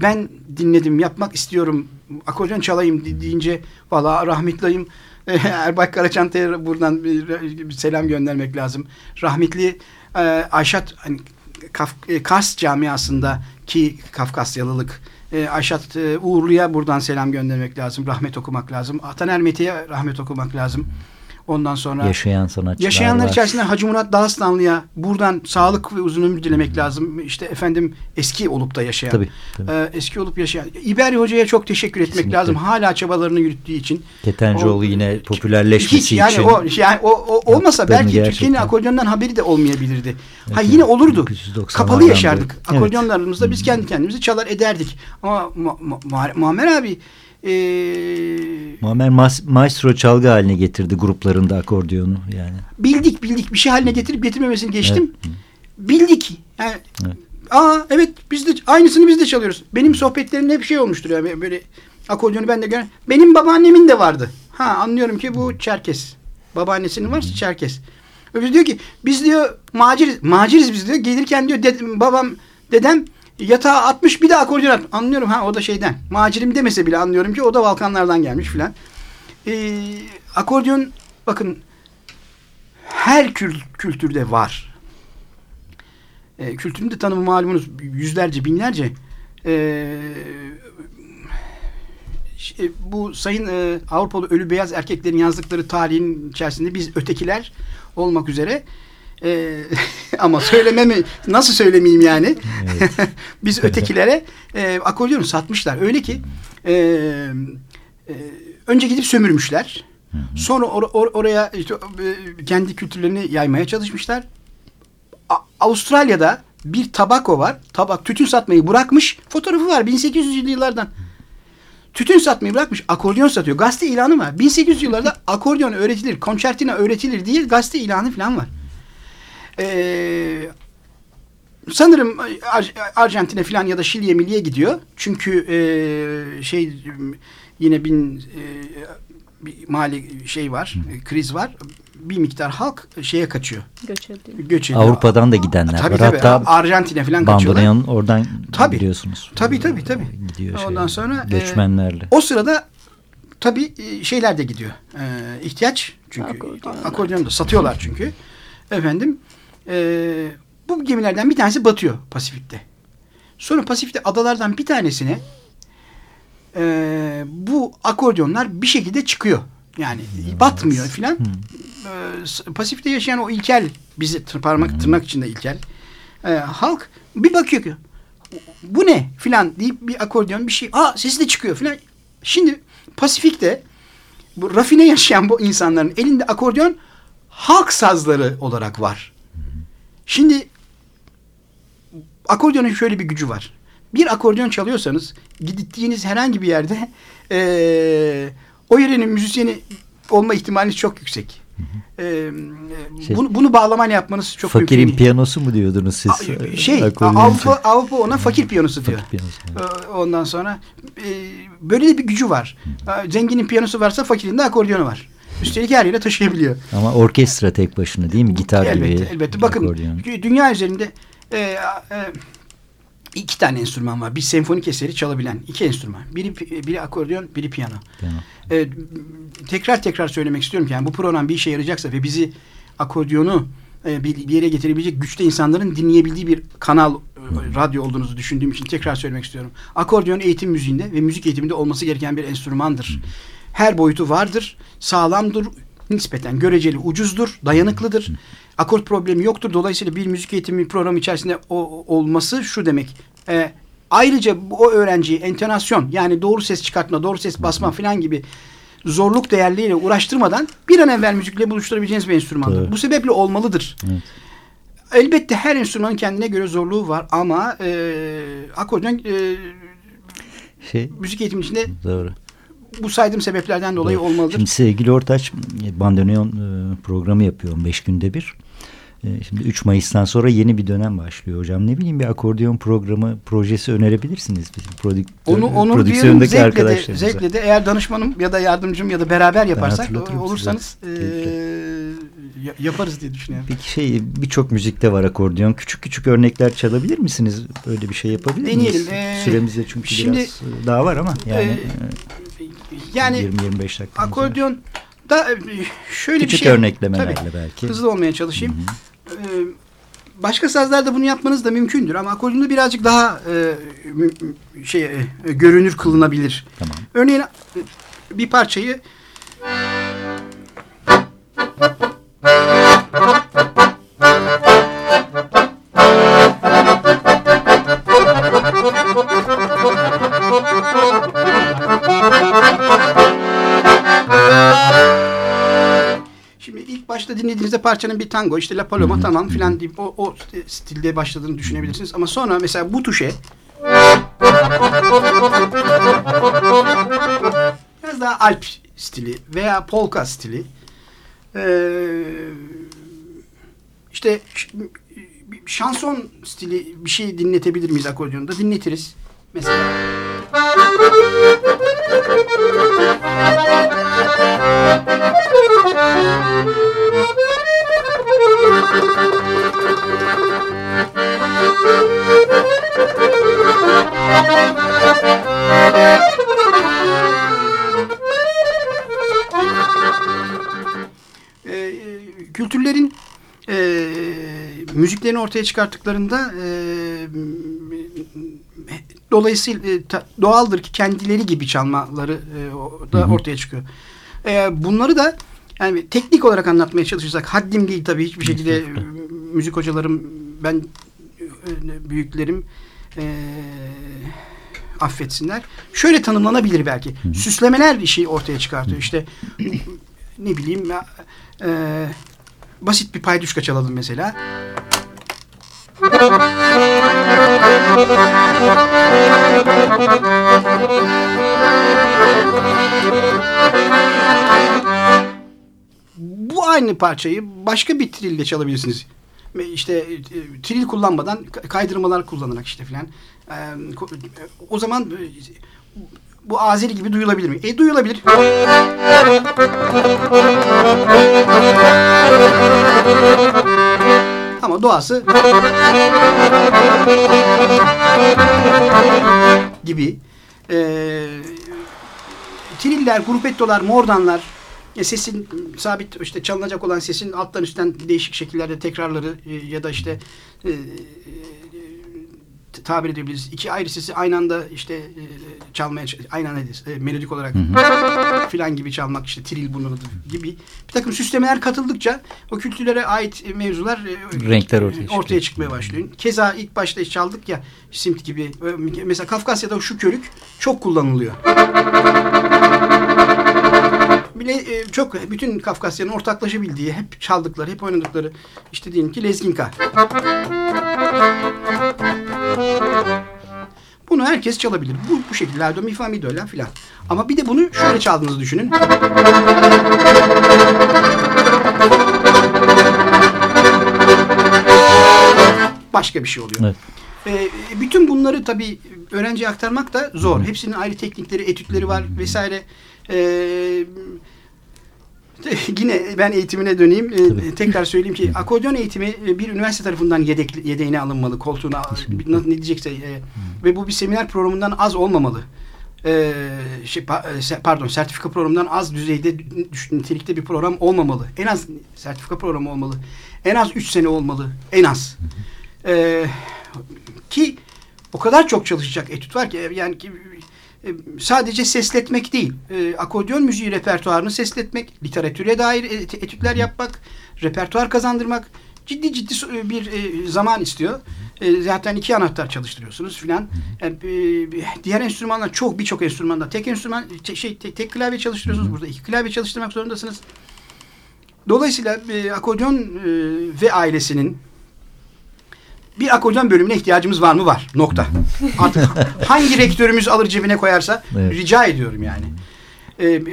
ben dinledim yapmak istiyorum akordeon çalayım deyince valla rahmetliyim Erbay Karaçantay'a buradan bir, bir selam göndermek lazım. Rahmetli e, Ayşat hani, Kaf, e, Kars camiasında ki Kafkasyalılık e, Ayşat e, Uğurlu'ya buradan selam göndermek lazım. Rahmet okumak lazım. Ataner Mete'ye rahmet okumak lazım. Ondan sonra yaşayan sanatçılar yaşayanlar var. içerisinde Hacı Murat Dağıstanlı'ya buradan sağlık ve uzun ömür dilemek lazım. İşte efendim eski olup da yaşayan. Tabii, tabii. E, eski olup yaşayan. İberya Hoca'ya çok teşekkür etmek Kesinlikle. lazım. Hala çabalarını yürüttüğü için. Ketencoğlu o, yine popülerleşmesi hiç, yani için. O, yani o, o olmasa belki Türkiye'nin akordeondan haberi de olmayabilirdi. Evet, ha yine olurdu. Kapalı yaşardık. Evet. Akordeonlarımızda biz kendi kendimizi çalar ederdik. Ama Muammer abi ee, Muammer maestro çalgı haline getirdi gruplarında akordiyonu yani. Bildik bildik bir şey haline getirip getirmemesini geçtim. Evet. Bildik. Yani, evet. Aa evet biz de aynısını biz de çalıyoruz. Benim sohbetlerimde hep şey olmuştur yani böyle akordiyonu ben de gör. Benim babaannemin de vardı. Ha anlıyorum ki bu Çerkes. Babaannesinin varsa Çerkes. Öbürü diyor ki biz diyor maciriz. Maciriz biz diyor. Gelirken diyor ded- babam dedem yatağa atmış bir de akordeon at. Anlıyorum ha o da şeyden. Macirim demese bile anlıyorum ki o da Balkanlardan gelmiş filan. Ee, akordeon bakın her kül- kültürde var. Ee, kültürün de tanımı malumunuz yüzlerce binlerce. Ee, şey, bu sayın e, Avrupalı ölü beyaz erkeklerin yazdıkları tarihin içerisinde biz ötekiler olmak üzere e, ama söylememi nasıl söylemeyeyim yani? Biz ötekilere e, akordeonu satmışlar. Öyle ki e, e, önce gidip sömürmüşler. Sonra or- or- oraya işte, e, kendi kültürlerini yaymaya çalışmışlar. A- Avustralya'da bir tabako var. Tabak tütün satmayı bırakmış. Fotoğrafı var 1800'lü yıllardan. Tütün satmayı bırakmış akordeon satıyor. Gazete ilanı var. 1800 yıllarda akordeon öğretilir, konçertina öğretilir diye gazete ilanı falan var. Ee, sanırım Ar Arjantin'e falan ya da Şili'ye milliye gidiyor. Çünkü e, şey yine bin e, bir mali şey var, kriz var. Bir miktar halk şeye kaçıyor. Göç ediyor. Göç ediyor. Avrupa'dan da gidenler tabii, var. Tabii, Hatta Arjantin'e falan kaçıyorlar. Bandoneon oradan Tabii. biliyorsunuz. Tabii, tabii, tabii. Gidiyor Ondan şey, sonra, e, göçmenlerle. O sırada tabii e, şeyler de gidiyor. Ee, ihtiyaç çünkü Akordeon, da satıyorlar çünkü. Efendim e, bu gemilerden bir tanesi batıyor Pasifik'te. Sonra Pasifik'te adalardan bir tanesine e, bu akordeonlar bir şekilde çıkıyor. Yani batmıyor filan. E, Pasifik'te yaşayan o ilkel bizi parmak tırnak içinde ilkel e, halk bir bakıyor ki bu ne filan deyip bir akordeon bir şey aa sesi de çıkıyor filan. Şimdi Pasifik'te bu rafine yaşayan bu insanların elinde akordeon halk sazları olarak var. Şimdi akordeonun şöyle bir gücü var. Bir akordeon çalıyorsanız gittiğiniz herhangi bir yerde eee, o yerenin müzisyeni olma ihtimaliniz çok yüksek. Eee, Şey- bunu, bunu bağlamayla yapmanız çok mümkün Fakirin piyanosu mu diyordunuz siz? A- Şey, Akordeon Avrupa. Avrupa ona fakir piyanosu diyor. Fakir piyanosu, evet. Ee, Ondan sonra e, böyle bir gücü var. Ee, Zenginin piyanosu varsa fakirin de akordeonu var. Üstelik her yere taşıyabiliyor. Ama orkestra tek başına değil mi? Gitar elbette, gibi. elbette. Bakın akordeon. dünya üzerinde e, e, iki tane enstrüman var. Bir senfonik eseri çalabilen iki enstrüman. Biri biri akordeon, biri piyano. E, tekrar tekrar söylemek istiyorum ki yani bu program bir işe yarayacaksa ve bizi akordiyonu e, bir, bir yere getirebilecek güçte insanların dinleyebildiği bir kanal e, radyo olduğunuzu düşündüğüm için tekrar söylemek istiyorum. Akordeon eğitim müziğinde ve müzik eğitiminde olması gereken bir enstrümandır. Her boyutu vardır, sağlamdır, nispeten göreceli ucuzdur, dayanıklıdır. Akort problemi yoktur. Dolayısıyla bir müzik eğitimi programı içerisinde o, olması şu demek. E, ayrıca o öğrenciyi entonasyon yani doğru ses çıkartma, doğru ses basma falan gibi zorluk değerleriyle uğraştırmadan bir an evvel müzikle buluşturabileceğiniz bir enstrümandır. Doğru. Bu sebeple olmalıdır. Evet. Elbette her enstrümanın kendine göre zorluğu var ama e, akordeon e, Şey, müzik eğitimi içinde doğru. Bu saydığım sebeplerden dolayı Doğru. olmalıdır. Şimdi sevgili Ortaç e, bandoneon e, programı yapıyor 15 günde bir. E, Şimdi 3 Mayıs'tan sonra yeni bir dönem başlıyor hocam. Ne bileyim bir akordeon programı projesi önerebilirsiniz. Bizim prodük onu onu prodüksiyondaki zevkle de, zevkle de eğer danışmanım ya da yardımcım ya da beraber yaparsak olursanız e, ya- yaparız diye düşünüyorum. Peki şey birçok müzikte var akordeon. Küçük küçük örnekler çalabilir misiniz? Öyle bir şey yapabilir Deneyelim. miyiz? Ee, Süremizde çünkü şimdi- biraz e, daha var ama yani Ee, Yani 20-25 dakika. akordeon da e, şöyle Küçük bir şey. örneklemelerle Tabii, belki. Hızlı olmaya çalışayım. Ee, başka sazlarda bunu yapmanız da mümkündür ama akordeonda birazcık daha e, şey e, görünür kılınabilir. Tamam. Örneğin e, bir parçayı Şimdi başta dinlediğinizde parçanın bir tango işte La Paloma tamam filan deyip o, o stilde başladığını düşünebilirsiniz. Ama sonra mesela bu tuşe biraz daha Alp stili veya polka stili ee, işte şanson stili bir şey dinletebilir miyiz akordeonda? Dinletiriz. Mesela ee, kültürlerin e, müziklerini ortaya çıkarttıklarında e, dolayısıyla e, doğaldır ki kendileri gibi çalmaları e, da ortaya çıkıyor. E, bunları da yani teknik olarak anlatmaya çalışırsak haddim değil tabii hiçbir şekilde müzik hocalarım ben büyüklerim e, affetsinler. Şöyle tanımlanabilir belki. Hı hı. Süslemeler işi ortaya çıkartıyor. İşte ne bileyim e, basit bir payduşka çalalım mesela. Bu aynı parçayı başka bir trille çalabilirsiniz. İşte e, tril kullanmadan kaydırmalar kullanarak işte filan. O zaman e, bu Azeri gibi duyulabilir mi? E duyulabilir. Ama doğası gibi. E, triller, gruppettolar, mordanlar e, sesin sabit işte çalınacak olan sesin alttan üstten değişik şekillerde tekrarları e, ya da işte e, tabir edebiliriz. İki ayrı sesi aynı anda işte e, çalmaya aynı anda e, melodik olarak filan gibi çalmak işte tril bunu gibi bir takım süslemeler katıldıkça o kültürlere ait mevzular e, renkler ortaya, ortaya çıkıyor. çıkmaya başlıyor. Keza ilk başta çaldık ya simt gibi mesela Kafkasya'da şu körük çok kullanılıyor. Bile e, çok bütün Kafkasya'nın ortaklaşabildiği, hep çaldıkları, hep oynadıkları işte diyelim ki Lezginka. Bunu herkes çalabilir. Bu, bu şekilde. La, do, mi, fa, mi, do, la filan. Ama bir de bunu şöyle çaldığınızı düşünün. Başka bir şey oluyor. Evet. Ee, bütün bunları tabii öğrenciye aktarmak da zor. Hepsinin ayrı teknikleri, etütleri var vesaire. Ee, Yine ben eğitimine döneyim. Ee, tekrar söyleyeyim ki akordeon eğitimi e, bir üniversite tarafından yedek, yedeğine alınmalı. Koltuğuna ne diyecekse e, ve bu bir seminer programından az olmamalı. Ee, şey, e, pardon sertifika programından az düzeyde nitelikte bir program olmamalı. En az sertifika programı olmalı. En az 3 sene olmalı. En az. Ee, ki o kadar çok çalışacak etüt var ki yani ki sadece sesletmek değil, e, akordeon müziği repertuarını sesletmek, literatüre dair etütler yapmak, repertuar kazandırmak ciddi ciddi e, bir e, zaman istiyor. E, zaten iki anahtar çalıştırıyorsunuz filan. Yani, e, diğer enstrümanlar çok birçok enstrümanda tek enstrüman şey te, tek klavye çalıştırıyorsunuz. Burada iki klavye çalıştırmak zorundasınız. Dolayısıyla e, akordeon e, ve ailesinin bir akordeon bölümüne ihtiyacımız var mı? Var. Nokta. Artık hangi rektörümüz alır cebine koyarsa evet. rica ediyorum yani. Ee,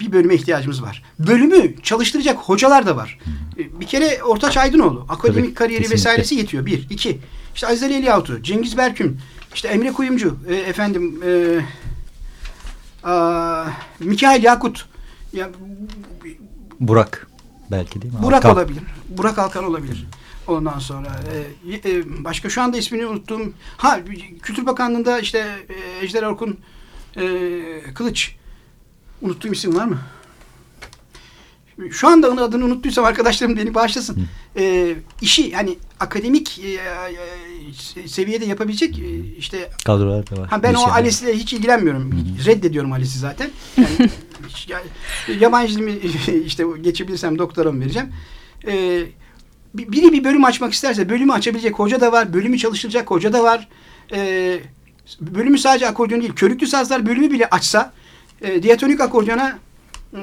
bir bölüme ihtiyacımız var. Bölümü çalıştıracak hocalar da var. Ee, bir kere Ortaç Aydınoğlu. Akademik Tabii, kariyeri kesinlikle. vesairesi yetiyor. Bir. iki. İşte Aziz Ali Eliyahutu, Cengiz Berkün, işte Emre Kuyumcu, e, efendim e, a, Mikail Yakut. Ya, Burak belki değil mi? Burak Alkan. olabilir. Burak Alkan olabilir. Ondan sonra e, e, başka şu anda ismini unuttum. Ha Kültür Bakanlığı'nda işte e, Ejder Orkun e, Kılıç unuttuğum isim var mı? Şu anda adını unuttuysam arkadaşlarım beni bağışlasın. E, işi yani akademik e, e, seviyede yapabilecek e, işte kadrolar da var. Ha, ben o ALES'le hiç ilgilenmiyorum. Hı-hı. Reddediyorum ALES'i zaten. Yani, yabancı dilimi işte geçebilirsem doktoramı vereceğim. Eee biri bir bölüm açmak isterse bölümü açabilecek hoca da var. Bölümü çalıştıracak hoca da var. E, bölümü sadece akordeon değil. Körüklü sazlar bölümü bile açsa e, diyatonik akordiyona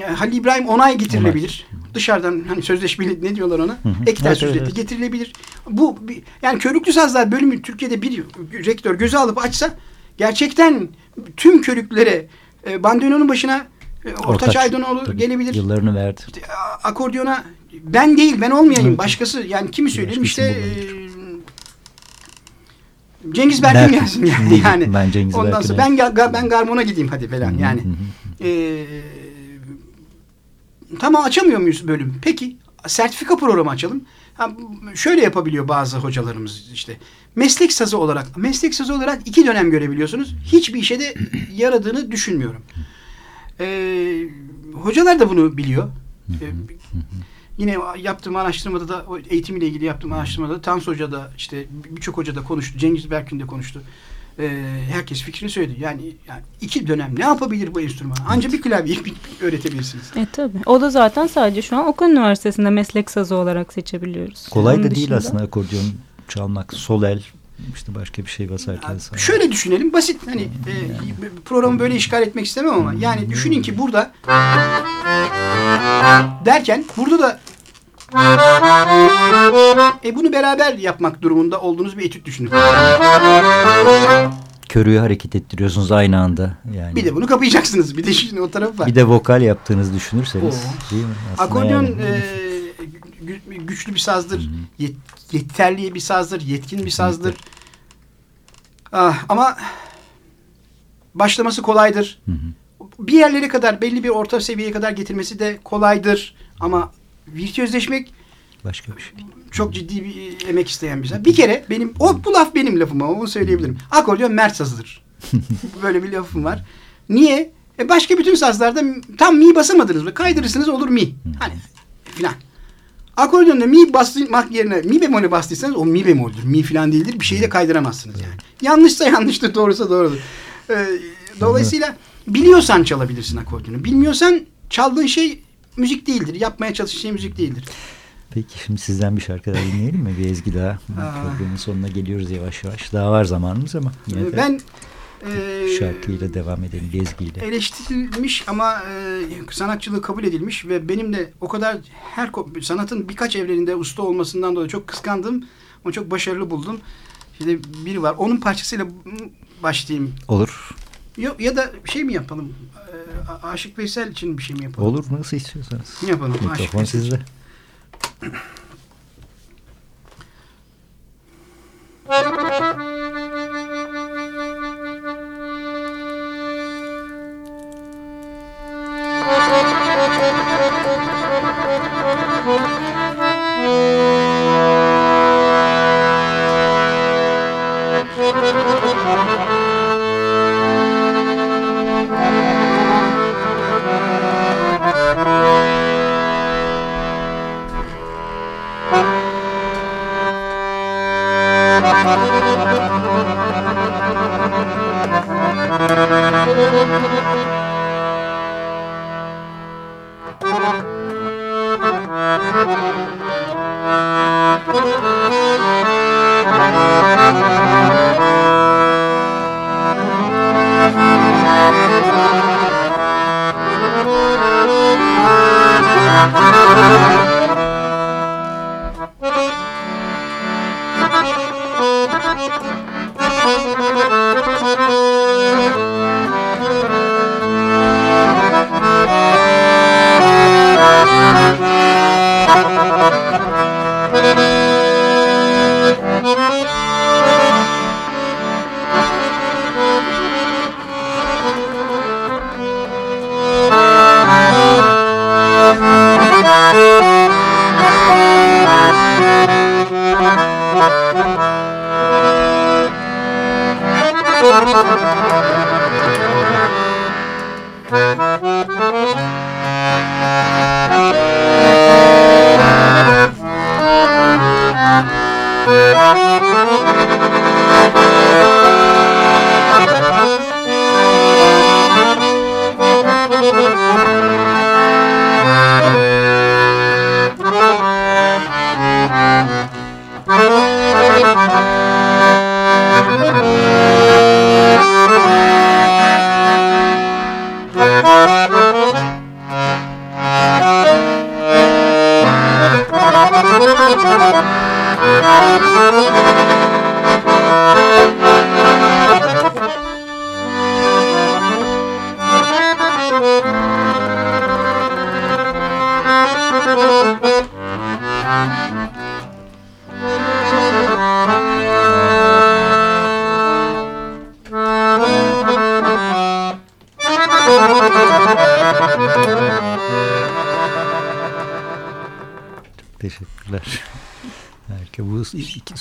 e, Halil İbrahim onay getirilebilir. Onay. Dışarıdan hani sözleşmeli ne diyorlar ona? Ekter evet, evet, evet. getirilebilir. Bu yani körüklü sazlar bölümü Türkiye'de bir rektör göze alıp açsa gerçekten tüm körüklere e, bandoneonun başına e, Ortaç, Ortaç Aydonoğlu gelebilir. Yıllarını verdi. Akordiyona ben değil ben olmayayım başkası yani kimi söyleyeyim işte e, Cengiz Berkin gelsin yani. yani. Ben Cengiz Ondan sonra ben ben Garmon'a gideyim hadi falan yani. e, tamam açamıyor muyuz bölüm? Peki sertifika programı açalım. Ha, şöyle yapabiliyor bazı hocalarımız işte. Meslek sazı olarak, meslek sazı olarak iki dönem görebiliyorsunuz. Hiçbir işe de yaradığını düşünmüyorum. Ee, hocalar da bunu biliyor. Ee, yine yaptığım araştırmada da o eğitimiyle ilgili yaptığım araştırmada da Tansu Hoca da işte birçok hoca da konuştu. Cengiz Berkün de konuştu. Ee, herkes fikrini söyledi. Yani, yani iki dönem ne yapabilir bu enstrüman? Ancak bir klavye öğretebilirsiniz. E tabi. O da zaten sadece şu an Okan Üniversitesi'nde meslek sazı olarak seçebiliyoruz. Kolay Onun da değil aslında akordeon çalmak. Sol el işte başka bir şey basarken. Sana. Şöyle düşünelim basit hani e, yani. programı böyle işgal etmek istemem ama yani düşünün ki burada derken burada da e bunu beraber yapmak durumunda olduğunuz bir etüt düşünün. Körüğü hareket ettiriyorsunuz aynı anda. Yani. Bir de bunu kapayacaksınız. Bir de şimdi o tarafı var. Bir de vokal yaptığınızı düşünürseniz. Oo. Değil mi? Akordeon yani. e, güçlü bir sazdır. Hı -hı. Yet, yeterli bir sazdır. Yetkin bir sazdır. Ah, ama başlaması kolaydır. Hı hı. Bir yerlere kadar belli bir orta seviyeye kadar getirmesi de kolaydır. Ama virtüözleşmek başka bir şey. Çok ciddi bir emek isteyen bir şey. Bir kere benim o bu laf benim lafım ama onu söyleyebilirim. Akordeon mert sazıdır. Böyle bir lafım var. Niye? E başka bütün sazlarda tam mi basamadınız mı? Kaydırırsınız olur mi. Hani filan. Akordeonda mi basmak yerine mi bemolü bastıysanız o mi bemoldür. Mi filan değildir. Bir şeyi de kaydıramazsınız yani. Yanlışsa yanlıştır, doğrusa doğrudur. Ee, dolayısıyla biliyorsan çalabilirsin akordeonu. Bilmiyorsan çaldığın şey müzik değildir. Yapmaya çalıştığın şey müzik değildir. Peki şimdi sizden bir şarkı daha dinleyelim mi? Bir ezgi daha. Programın sonuna geliyoruz yavaş yavaş. Daha var zamanımız ama. Yine ben e, şarkıyla devam edelim. Bir ezgiyle. Eleştirilmiş ama e, sanatçılığı kabul edilmiş ve benim de o kadar her sanatın birkaç evreninde usta olmasından dolayı çok kıskandım. Onu çok başarılı buldum. İşte biri var. Onun parçasıyla başlayayım. Olur. Yok ya da şey mi yapalım? E, Aşık Veysel için bir şey mi yapalım? Olur nasıl istiyorsanız. Yapalım. Mikrofon sizde. Teşekkürler. Harika.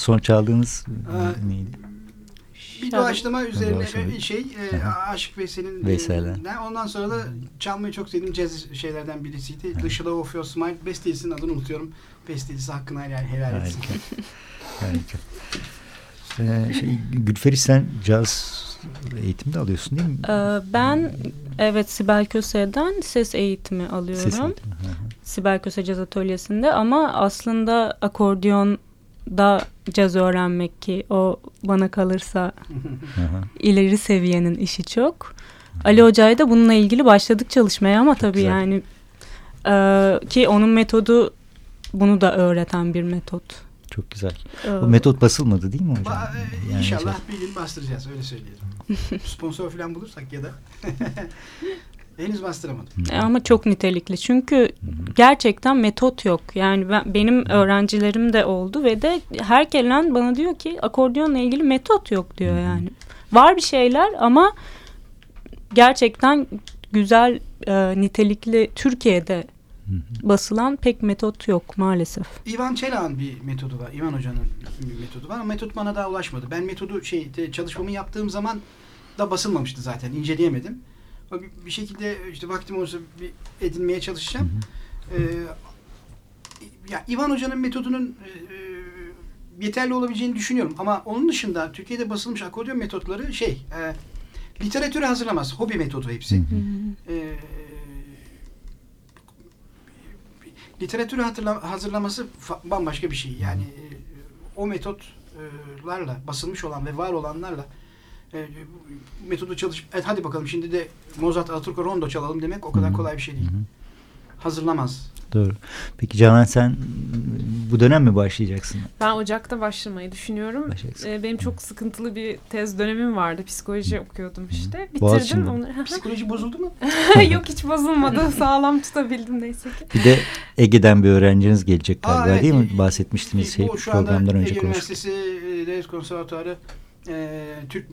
Son çaldığınız Aa, neydi? Bir doğaçlama üzerine Doğaçlama. şey e, Aşık Veysel'in Veysel'den. e, ondan sonra da çalmayı çok sevdiğim caz şeylerden birisiydi. The Shadow of Your Smile. Bestecisinin adını unutuyorum. Bestecisi hakkını helal, helal etsin. Harika. Harika. Ee, şey, Gülferi sen caz eğitimi de alıyorsun değil mi? Ee, ben evet Sibel Köse'den ses eğitimi alıyorum. Ses eğitimi. Hı hı. Sibel Köse Caz Atölyesi'nde ama aslında akordiyonda caz öğrenmek ki o bana kalırsa Hı hı. ileri seviyenin işi çok. Ali Hoca'yla da bununla ilgili başladık çalışmaya ama tabii güzel. yani e, ki onun metodu bunu da öğreten bir metot. Çok güzel. Ee, O metot basılmadı değil mi hocam? Ba- e, Yani İnşallah şey- bir gün bastıracağız öyle söyleyelim. Sponsor falan bulursak ya da henüz bastıramadım. E, Ama çok nitelikli çünkü gerçekten metot yok. Yani ben, benim öğrencilerim de oldu ve de her gelen bana diyor ki akordiyonla ilgili metot yok diyor yani. Var bir şeyler ama gerçekten güzel e, nitelikli Türkiye'de basılan pek metot yok maalesef. İvan Çelak'ın bir metodu var. İvan Hoca'nın bir metodu var ama metot bana daha ulaşmadı. Ben metodu şey çalışmamı yaptığım zaman da basılmamıştı zaten. inceleyemedim. Bir, şekilde işte vaktim olursa bir edinmeye çalışacağım. Ee, ya İvan Hoca'nın metodunun e, e, yeterli olabileceğini düşünüyorum. Ama onun dışında Türkiye'de basılmış akordeon metotları şey e, literatüre hazırlamaz. Hobi metodu hepsi. E, literatürü hazırlaması bambaşka bir şey. Yani e, o metotlarla basılmış olan ve var olanlarla e, metodu çalışıp evet, hadi bakalım şimdi de Mozart Alaturka Rondo çalalım demek o kadar Hı hı. kolay bir şey değil. Hı hı. Hazırlamaz. Doğru. Peki Canan sen bu dönem mi başlayacaksın? Ben Ocak'ta başlamayı düşünüyorum. Ee, benim çok sıkıntılı bir tez dönemim vardı. Psikoloji okuyordum işte. Boğaziçi'nde Bitirdim onu. Psikoloji bozuldu mu? Yok hiç bozulmadı. Sağlam tutabildim neyse ki. Bir de Ege'den bir öğrenciniz gelecek galiba Aa, evet. değil mi? E, Bahsetmiştiniz şey Bu şu anda programdan önce Ege konuştuk. Üniversitesi e, Devlet Konservatuarı e, Türk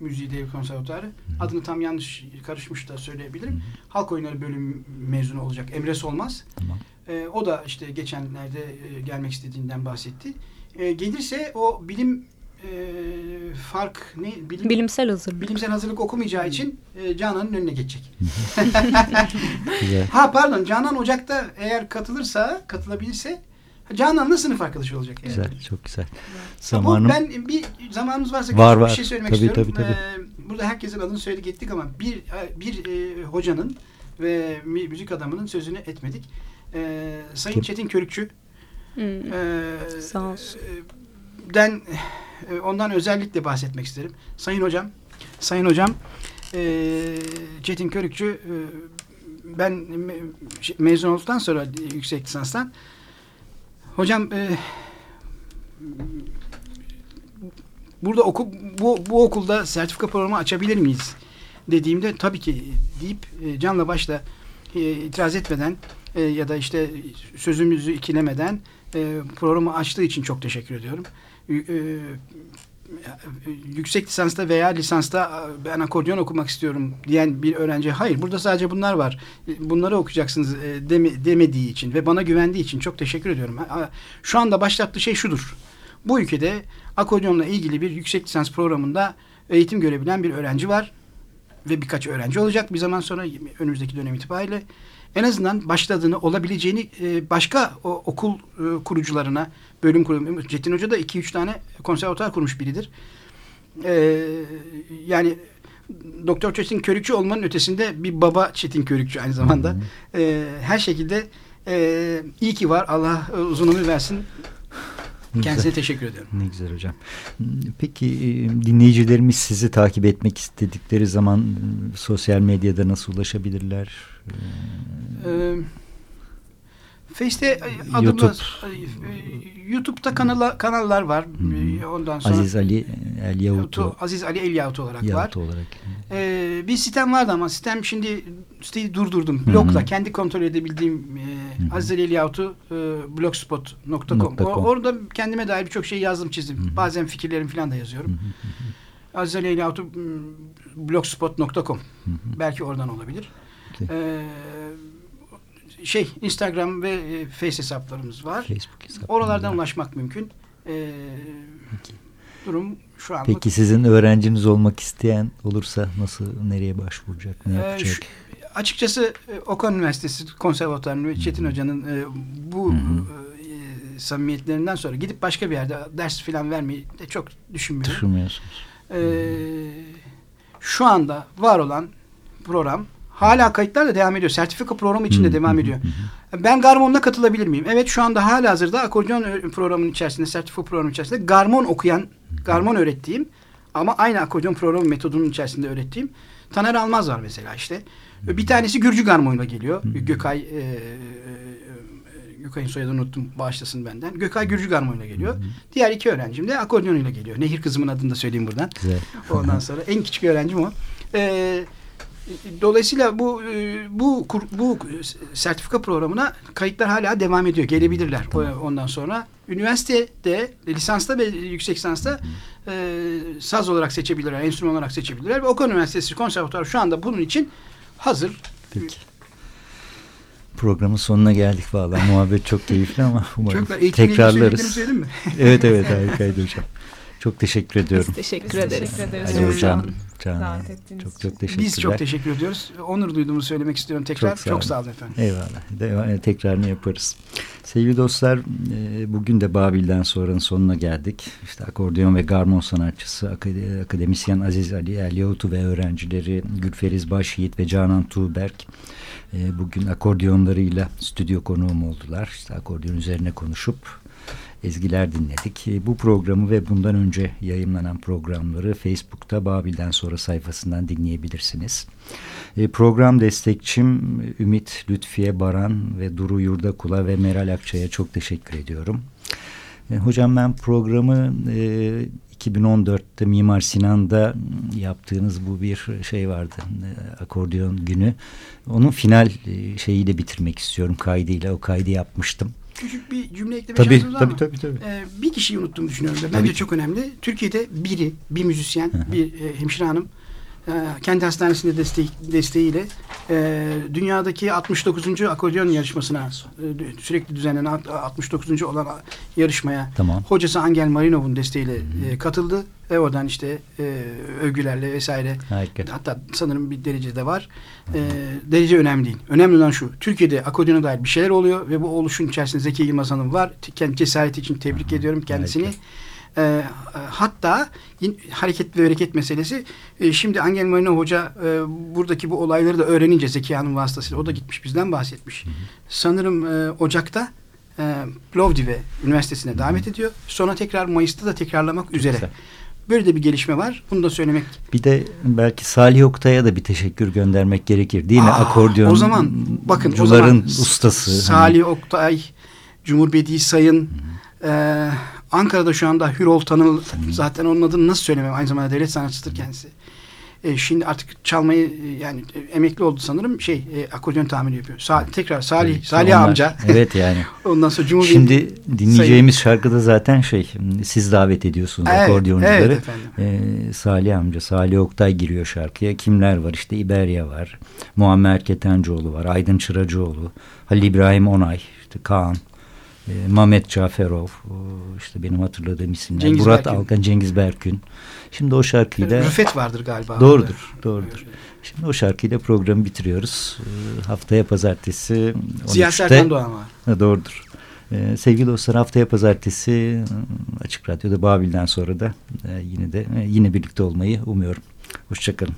Müziği Devlet Konservatuarı adını tam yanlış karışmış da söyleyebilirim. Halk Oyunları bölüm mezunu olacak. Emre Solmaz. Tamam. E, o da işte geçenlerde e, gelmek istediğinden bahsetti. E, gelirse o bilim e, fark ne bilim, Bilimsel hazırlık. bilimsel hazırlık okumayacağı için e, Canan'ın önüne geçecek. Ha pardon Canan Ocak'ta eğer katılırsa, katılabilirse Canan'la sınıf arkadaşı olacak. yani. Güzel. Çok güzel. Zamanım ben bir zamanımız varsa Var, var. bir şey söylemek Tabii, istiyorum. tabii, tabii. Ee, burada herkesin adını söyledik ettik ama bir bir e, hocanın ve müzik adamının sözünü etmedik. Ee, Sayın Kim? Çetin Körükçü Hmm. e, Sağ olsun. e, den e, ondan özellikle bahsetmek isterim. Sayın hocam, sayın hocam e, Çetin Körükçü e, ben me- mezun olduktan sonra yüksek lisanstan hocam e, burada oku bu, bu okulda sertifika programı açabilir miyiz dediğimde tabii ki deyip e, canla başla e, itiraz etmeden e, ya da işte sözümüzü ikilemeden e, programı açtığı için çok teşekkür ediyorum. E, yüksek lisansta veya lisansta ben akordeon okumak istiyorum diyen bir öğrenci hayır burada sadece bunlar var bunları okuyacaksınız e, deme- demediği için ve bana güvendiği için çok teşekkür ediyorum. Şu anda başlattığı şey şudur. Bu ülkede akordeonla ilgili bir yüksek lisans programında eğitim görebilen bir öğrenci var ve birkaç öğrenci olacak bir zaman sonra önümüzdeki dönem itibariyle en azından başladığını olabileceğini e, başka okul e, kurucularına bölüm kurucu Cetin Hoca da 2-3 tane konservatuar kurmuş biridir. E, yani Doktor Çetin Körükçü olmanın ötesinde bir baba Çetin Körükçü aynı zamanda. E, her şekilde e, iyi ki var. Allah uzun ömür versin. Ne Kendisine güzel. teşekkür ediyorum. Ne güzel hocam. Peki e, dinleyicilerimiz sizi takip etmek istedikleri zaman e, sosyal medyada nasıl ulaşabilirler? Ee, Face'te e, adımız YouTube. e, YouTube'da kanala, kanallar var. Hmm. Ondan sonra Aziz Ali El Yahutu Yahutu, Aziz Ali El Yahutu olarak var. Yahutu olarak. Ee, bir sitem vardı ama sitem şimdi siteyi durdurdum. Blogla kendi kontrol edebildiğim e, hı. Aziz Ali El Yahutu e, blogspot.com. Orada kendime dair birçok şey yazdım çizdim. Hı. Bazen fikirlerimi falan da yazıyorum. Aziz Ali El Yahutu m, blogspot.com. Belki oradan olabilir. Okey. Ee, şey Instagram ve e, Face hesaplarımız var. Facebook hesabı. Oralardan ulaşmak mümkün. Ee, durum şu an. Peki sizin öğrenciniz olmak isteyen olursa nasıl, nereye başvuracak, ne Ee, yapacak? şu- açıkçası e, Okan Üniversitesi Konservatuarı'nın ve Çetin Hoca'nın e, bu Hı e, samimiyetlerinden sonra gidip başka bir yerde ders falan vermeyi de çok düşünmüyorum. Düşünmüyorsunuz. Ee, şu anda var olan program hala kayıtlar da devam ediyor. Sertifika programı için de Hı, devam ediyor. hı, hı. Ben Garmon'da katılabilir miyim? Evet şu anda hala hazırda akordeon ö- programının içerisinde, sertifika programının içerisinde Garmon okuyan, Garmon öğrettiğim ama aynı akordeon programı metodunun içerisinde öğrettiğim Taner Almaz var mesela işte. Bir tanesi Gürcü Garmon'la geliyor. Gökay e, e, Gökay'ın soyadını unuttum. Bağışlasın benden. Gökay Gürcü Garmon'la geliyor. Diğer iki öğrencim de akordeonuyla geliyor. Nehir kızımın adını da söyleyeyim buradan. Güzel. Ondan sonra en küçük öğrencim o. Ee, dolayısıyla bu e, bu bu sertifika programına kayıtlar hala devam ediyor. Gelebilirler. O- Ondan sonra üniversitede lisansta ve yüksek lisansta e, saz olarak seçebilirler, enstrüman olarak seçebilirler ve Okan Üniversitesi Konservatuarı şu anda bunun için hazır. Peki. Programın sonuna geldik vallahi. Muhabbet çok keyifli ama umarım eğitimle ilgili tekrarlarız. mi? evet evet harikaydı hocam. Çok teşekkür ediyorum. Teşekkür Biz ederiz. teşekkür ederiz. Ali hocam, Canan. Davet ettiğiniz Çok çok teşekkürler. Biz çok teşekkür ediyoruz. Onur duyduğumu söylemek istiyorum tekrar. Çok Çok sağ olun. efendim. Eyvallah. Devam, e, tekrarını yaparız. Sevgili dostlar, e, bugün de Babil'den sonranın sonuna geldik. İşte akordeon ve garmon sanatçısı, akade- akademisyen Aziz Ali Elyahutu ve öğrencileri Gülferiz Başyiğit ve Canan Tuğberk e, bugün akordeonlarıyla stüdyo konuğum oldular. İşte akordeon üzerine konuşup ezgiler dinledik. E, Bu programı ve bundan önce yayınlanan programları Facebook'ta Babil'den sonra sayfasından dinleyebilirsiniz. E, program destekçim Ümit Lütfiye Baran ve Duru Yurdakula ve Meral Akçay'a çok teşekkür ediyorum. E, hocam ben programı e, 2014'te Mimar Sinan'da yaptığınız bu bir şey vardı. e, akordeon günü. Onun final e, şeyiyle bitirmek istiyorum kaydıyla. O kaydı yapmıştım. Küçük bir cümle ekleme Tabii şansınız var tabii mı? tabii. tabii. Ee, bir kişiyi unuttuğumu düşünüyorum. ve Bence Tabii çok önemli. Türkiye'de biri, bir müzisyen, bir e, hemşire hanım e, kendi hastanesinde destek, desteğiyle e, dünyadaki 69. akordeon yarışmasına e, sürekli düzenlenen alt- 69. olan yarışmaya Tamam. hocası Angel Marinov'un desteğiyle e, katıldı ve oradan işte e, övgülerle vesaire Harika. hatta sanırım bir derece de var. E, derece önemli değil. Önemli olan şu. Türkiye'de akordeona dair bir şeyler oluyor ve bu oluşun içerisinde Zeki Yılmaz Hanım var. Kendi cesareti için tebrik ediyorum kendisini. harika. E, hatta hareket ve hareket meselesi e, şimdi Angel Marino Hoca e, buradaki bu olayları da öğrenince Zeki Hanım vasıtasıyla o da gitmiş bizden bahsetmiş. Sanırım e, Ocak'ta e, Plovdiv Üniversitesi'ne davet ediyor. Sonra tekrar Mayıs'ta da tekrarlamak üzere. Güzel. Böyle de bir gelişme var. Bunu da söylemek Bir de belki Salih Oktay'a da bir teşekkür göndermek gerekir değil mi? Aa, Akordeon o zaman bakın o zaman ustası. hani. Salih Oktay, Cumhur Bedi Sayın, e, Ankara'da şu anda Hürol Tanıl zaten onun adını nasıl söylemem aynı zamanda devlet sanatçısıdır kendisi. E, şimdi artık çalmayı e, yani e, emekli oldu sanırım şey e, akordeon tamiri yapıyor. Sa tekrar Salih ki Salih onlar- amca. Evet yani. Ondan sonra Cumhur Bedi- Şimdi dinleyeceğimiz şarkıda zaten şey siz davet ediyorsunuz Evet, akordeoncuları. evet efendim. Ee, Salih amca, Salih Oktay giriyor şarkıya. Kimler var? İşte İberya var. Muammer Ketencoğlu var. Aydın Çıracıoğlu. Halil İbrahim Onay. işte Kaan. E, Mehmet Caferov. işte benim hatırladığım isimler. Cengiz Murat Berkün. Alkan, Cengiz Berkün. Şimdi o şarkıyla... Rüfet vardır galiba. Doğrudur, doğrudur. Şimdi o şarkıyla programı bitiriyoruz. Ee, haftaya pazartesi 13'te. Ziya Serkan Doğan var. Ha, doğrudur. Ee, sevgili dostlar haftaya pazartesi e, Açık Radyo'da Babil'den sonra da e, yine de e, yine birlikte olmayı umuyorum. Hoşçakalın.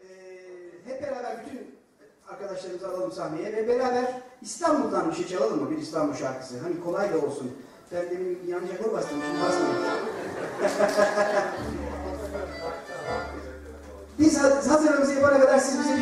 Ee, hep beraber bütün sahneye ve beraber İstanbul'dan bir şey çalalım mı? Bir İstanbul şarkısı. Hani kolay da olsun. Ben demin yanacak mı bastım? Şimdi basmayayım. Biz haz- hazırlığımızı yapana kadar siz bize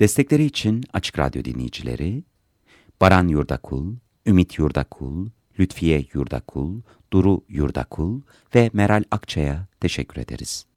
Destekleri için Açık Radyo dinleyicileri Baran Yurdakul, Ümit Yurdakul, Lütfiye Yurdakul, Duru Yurdakul ve Meral Akçay'a teşekkür ederiz.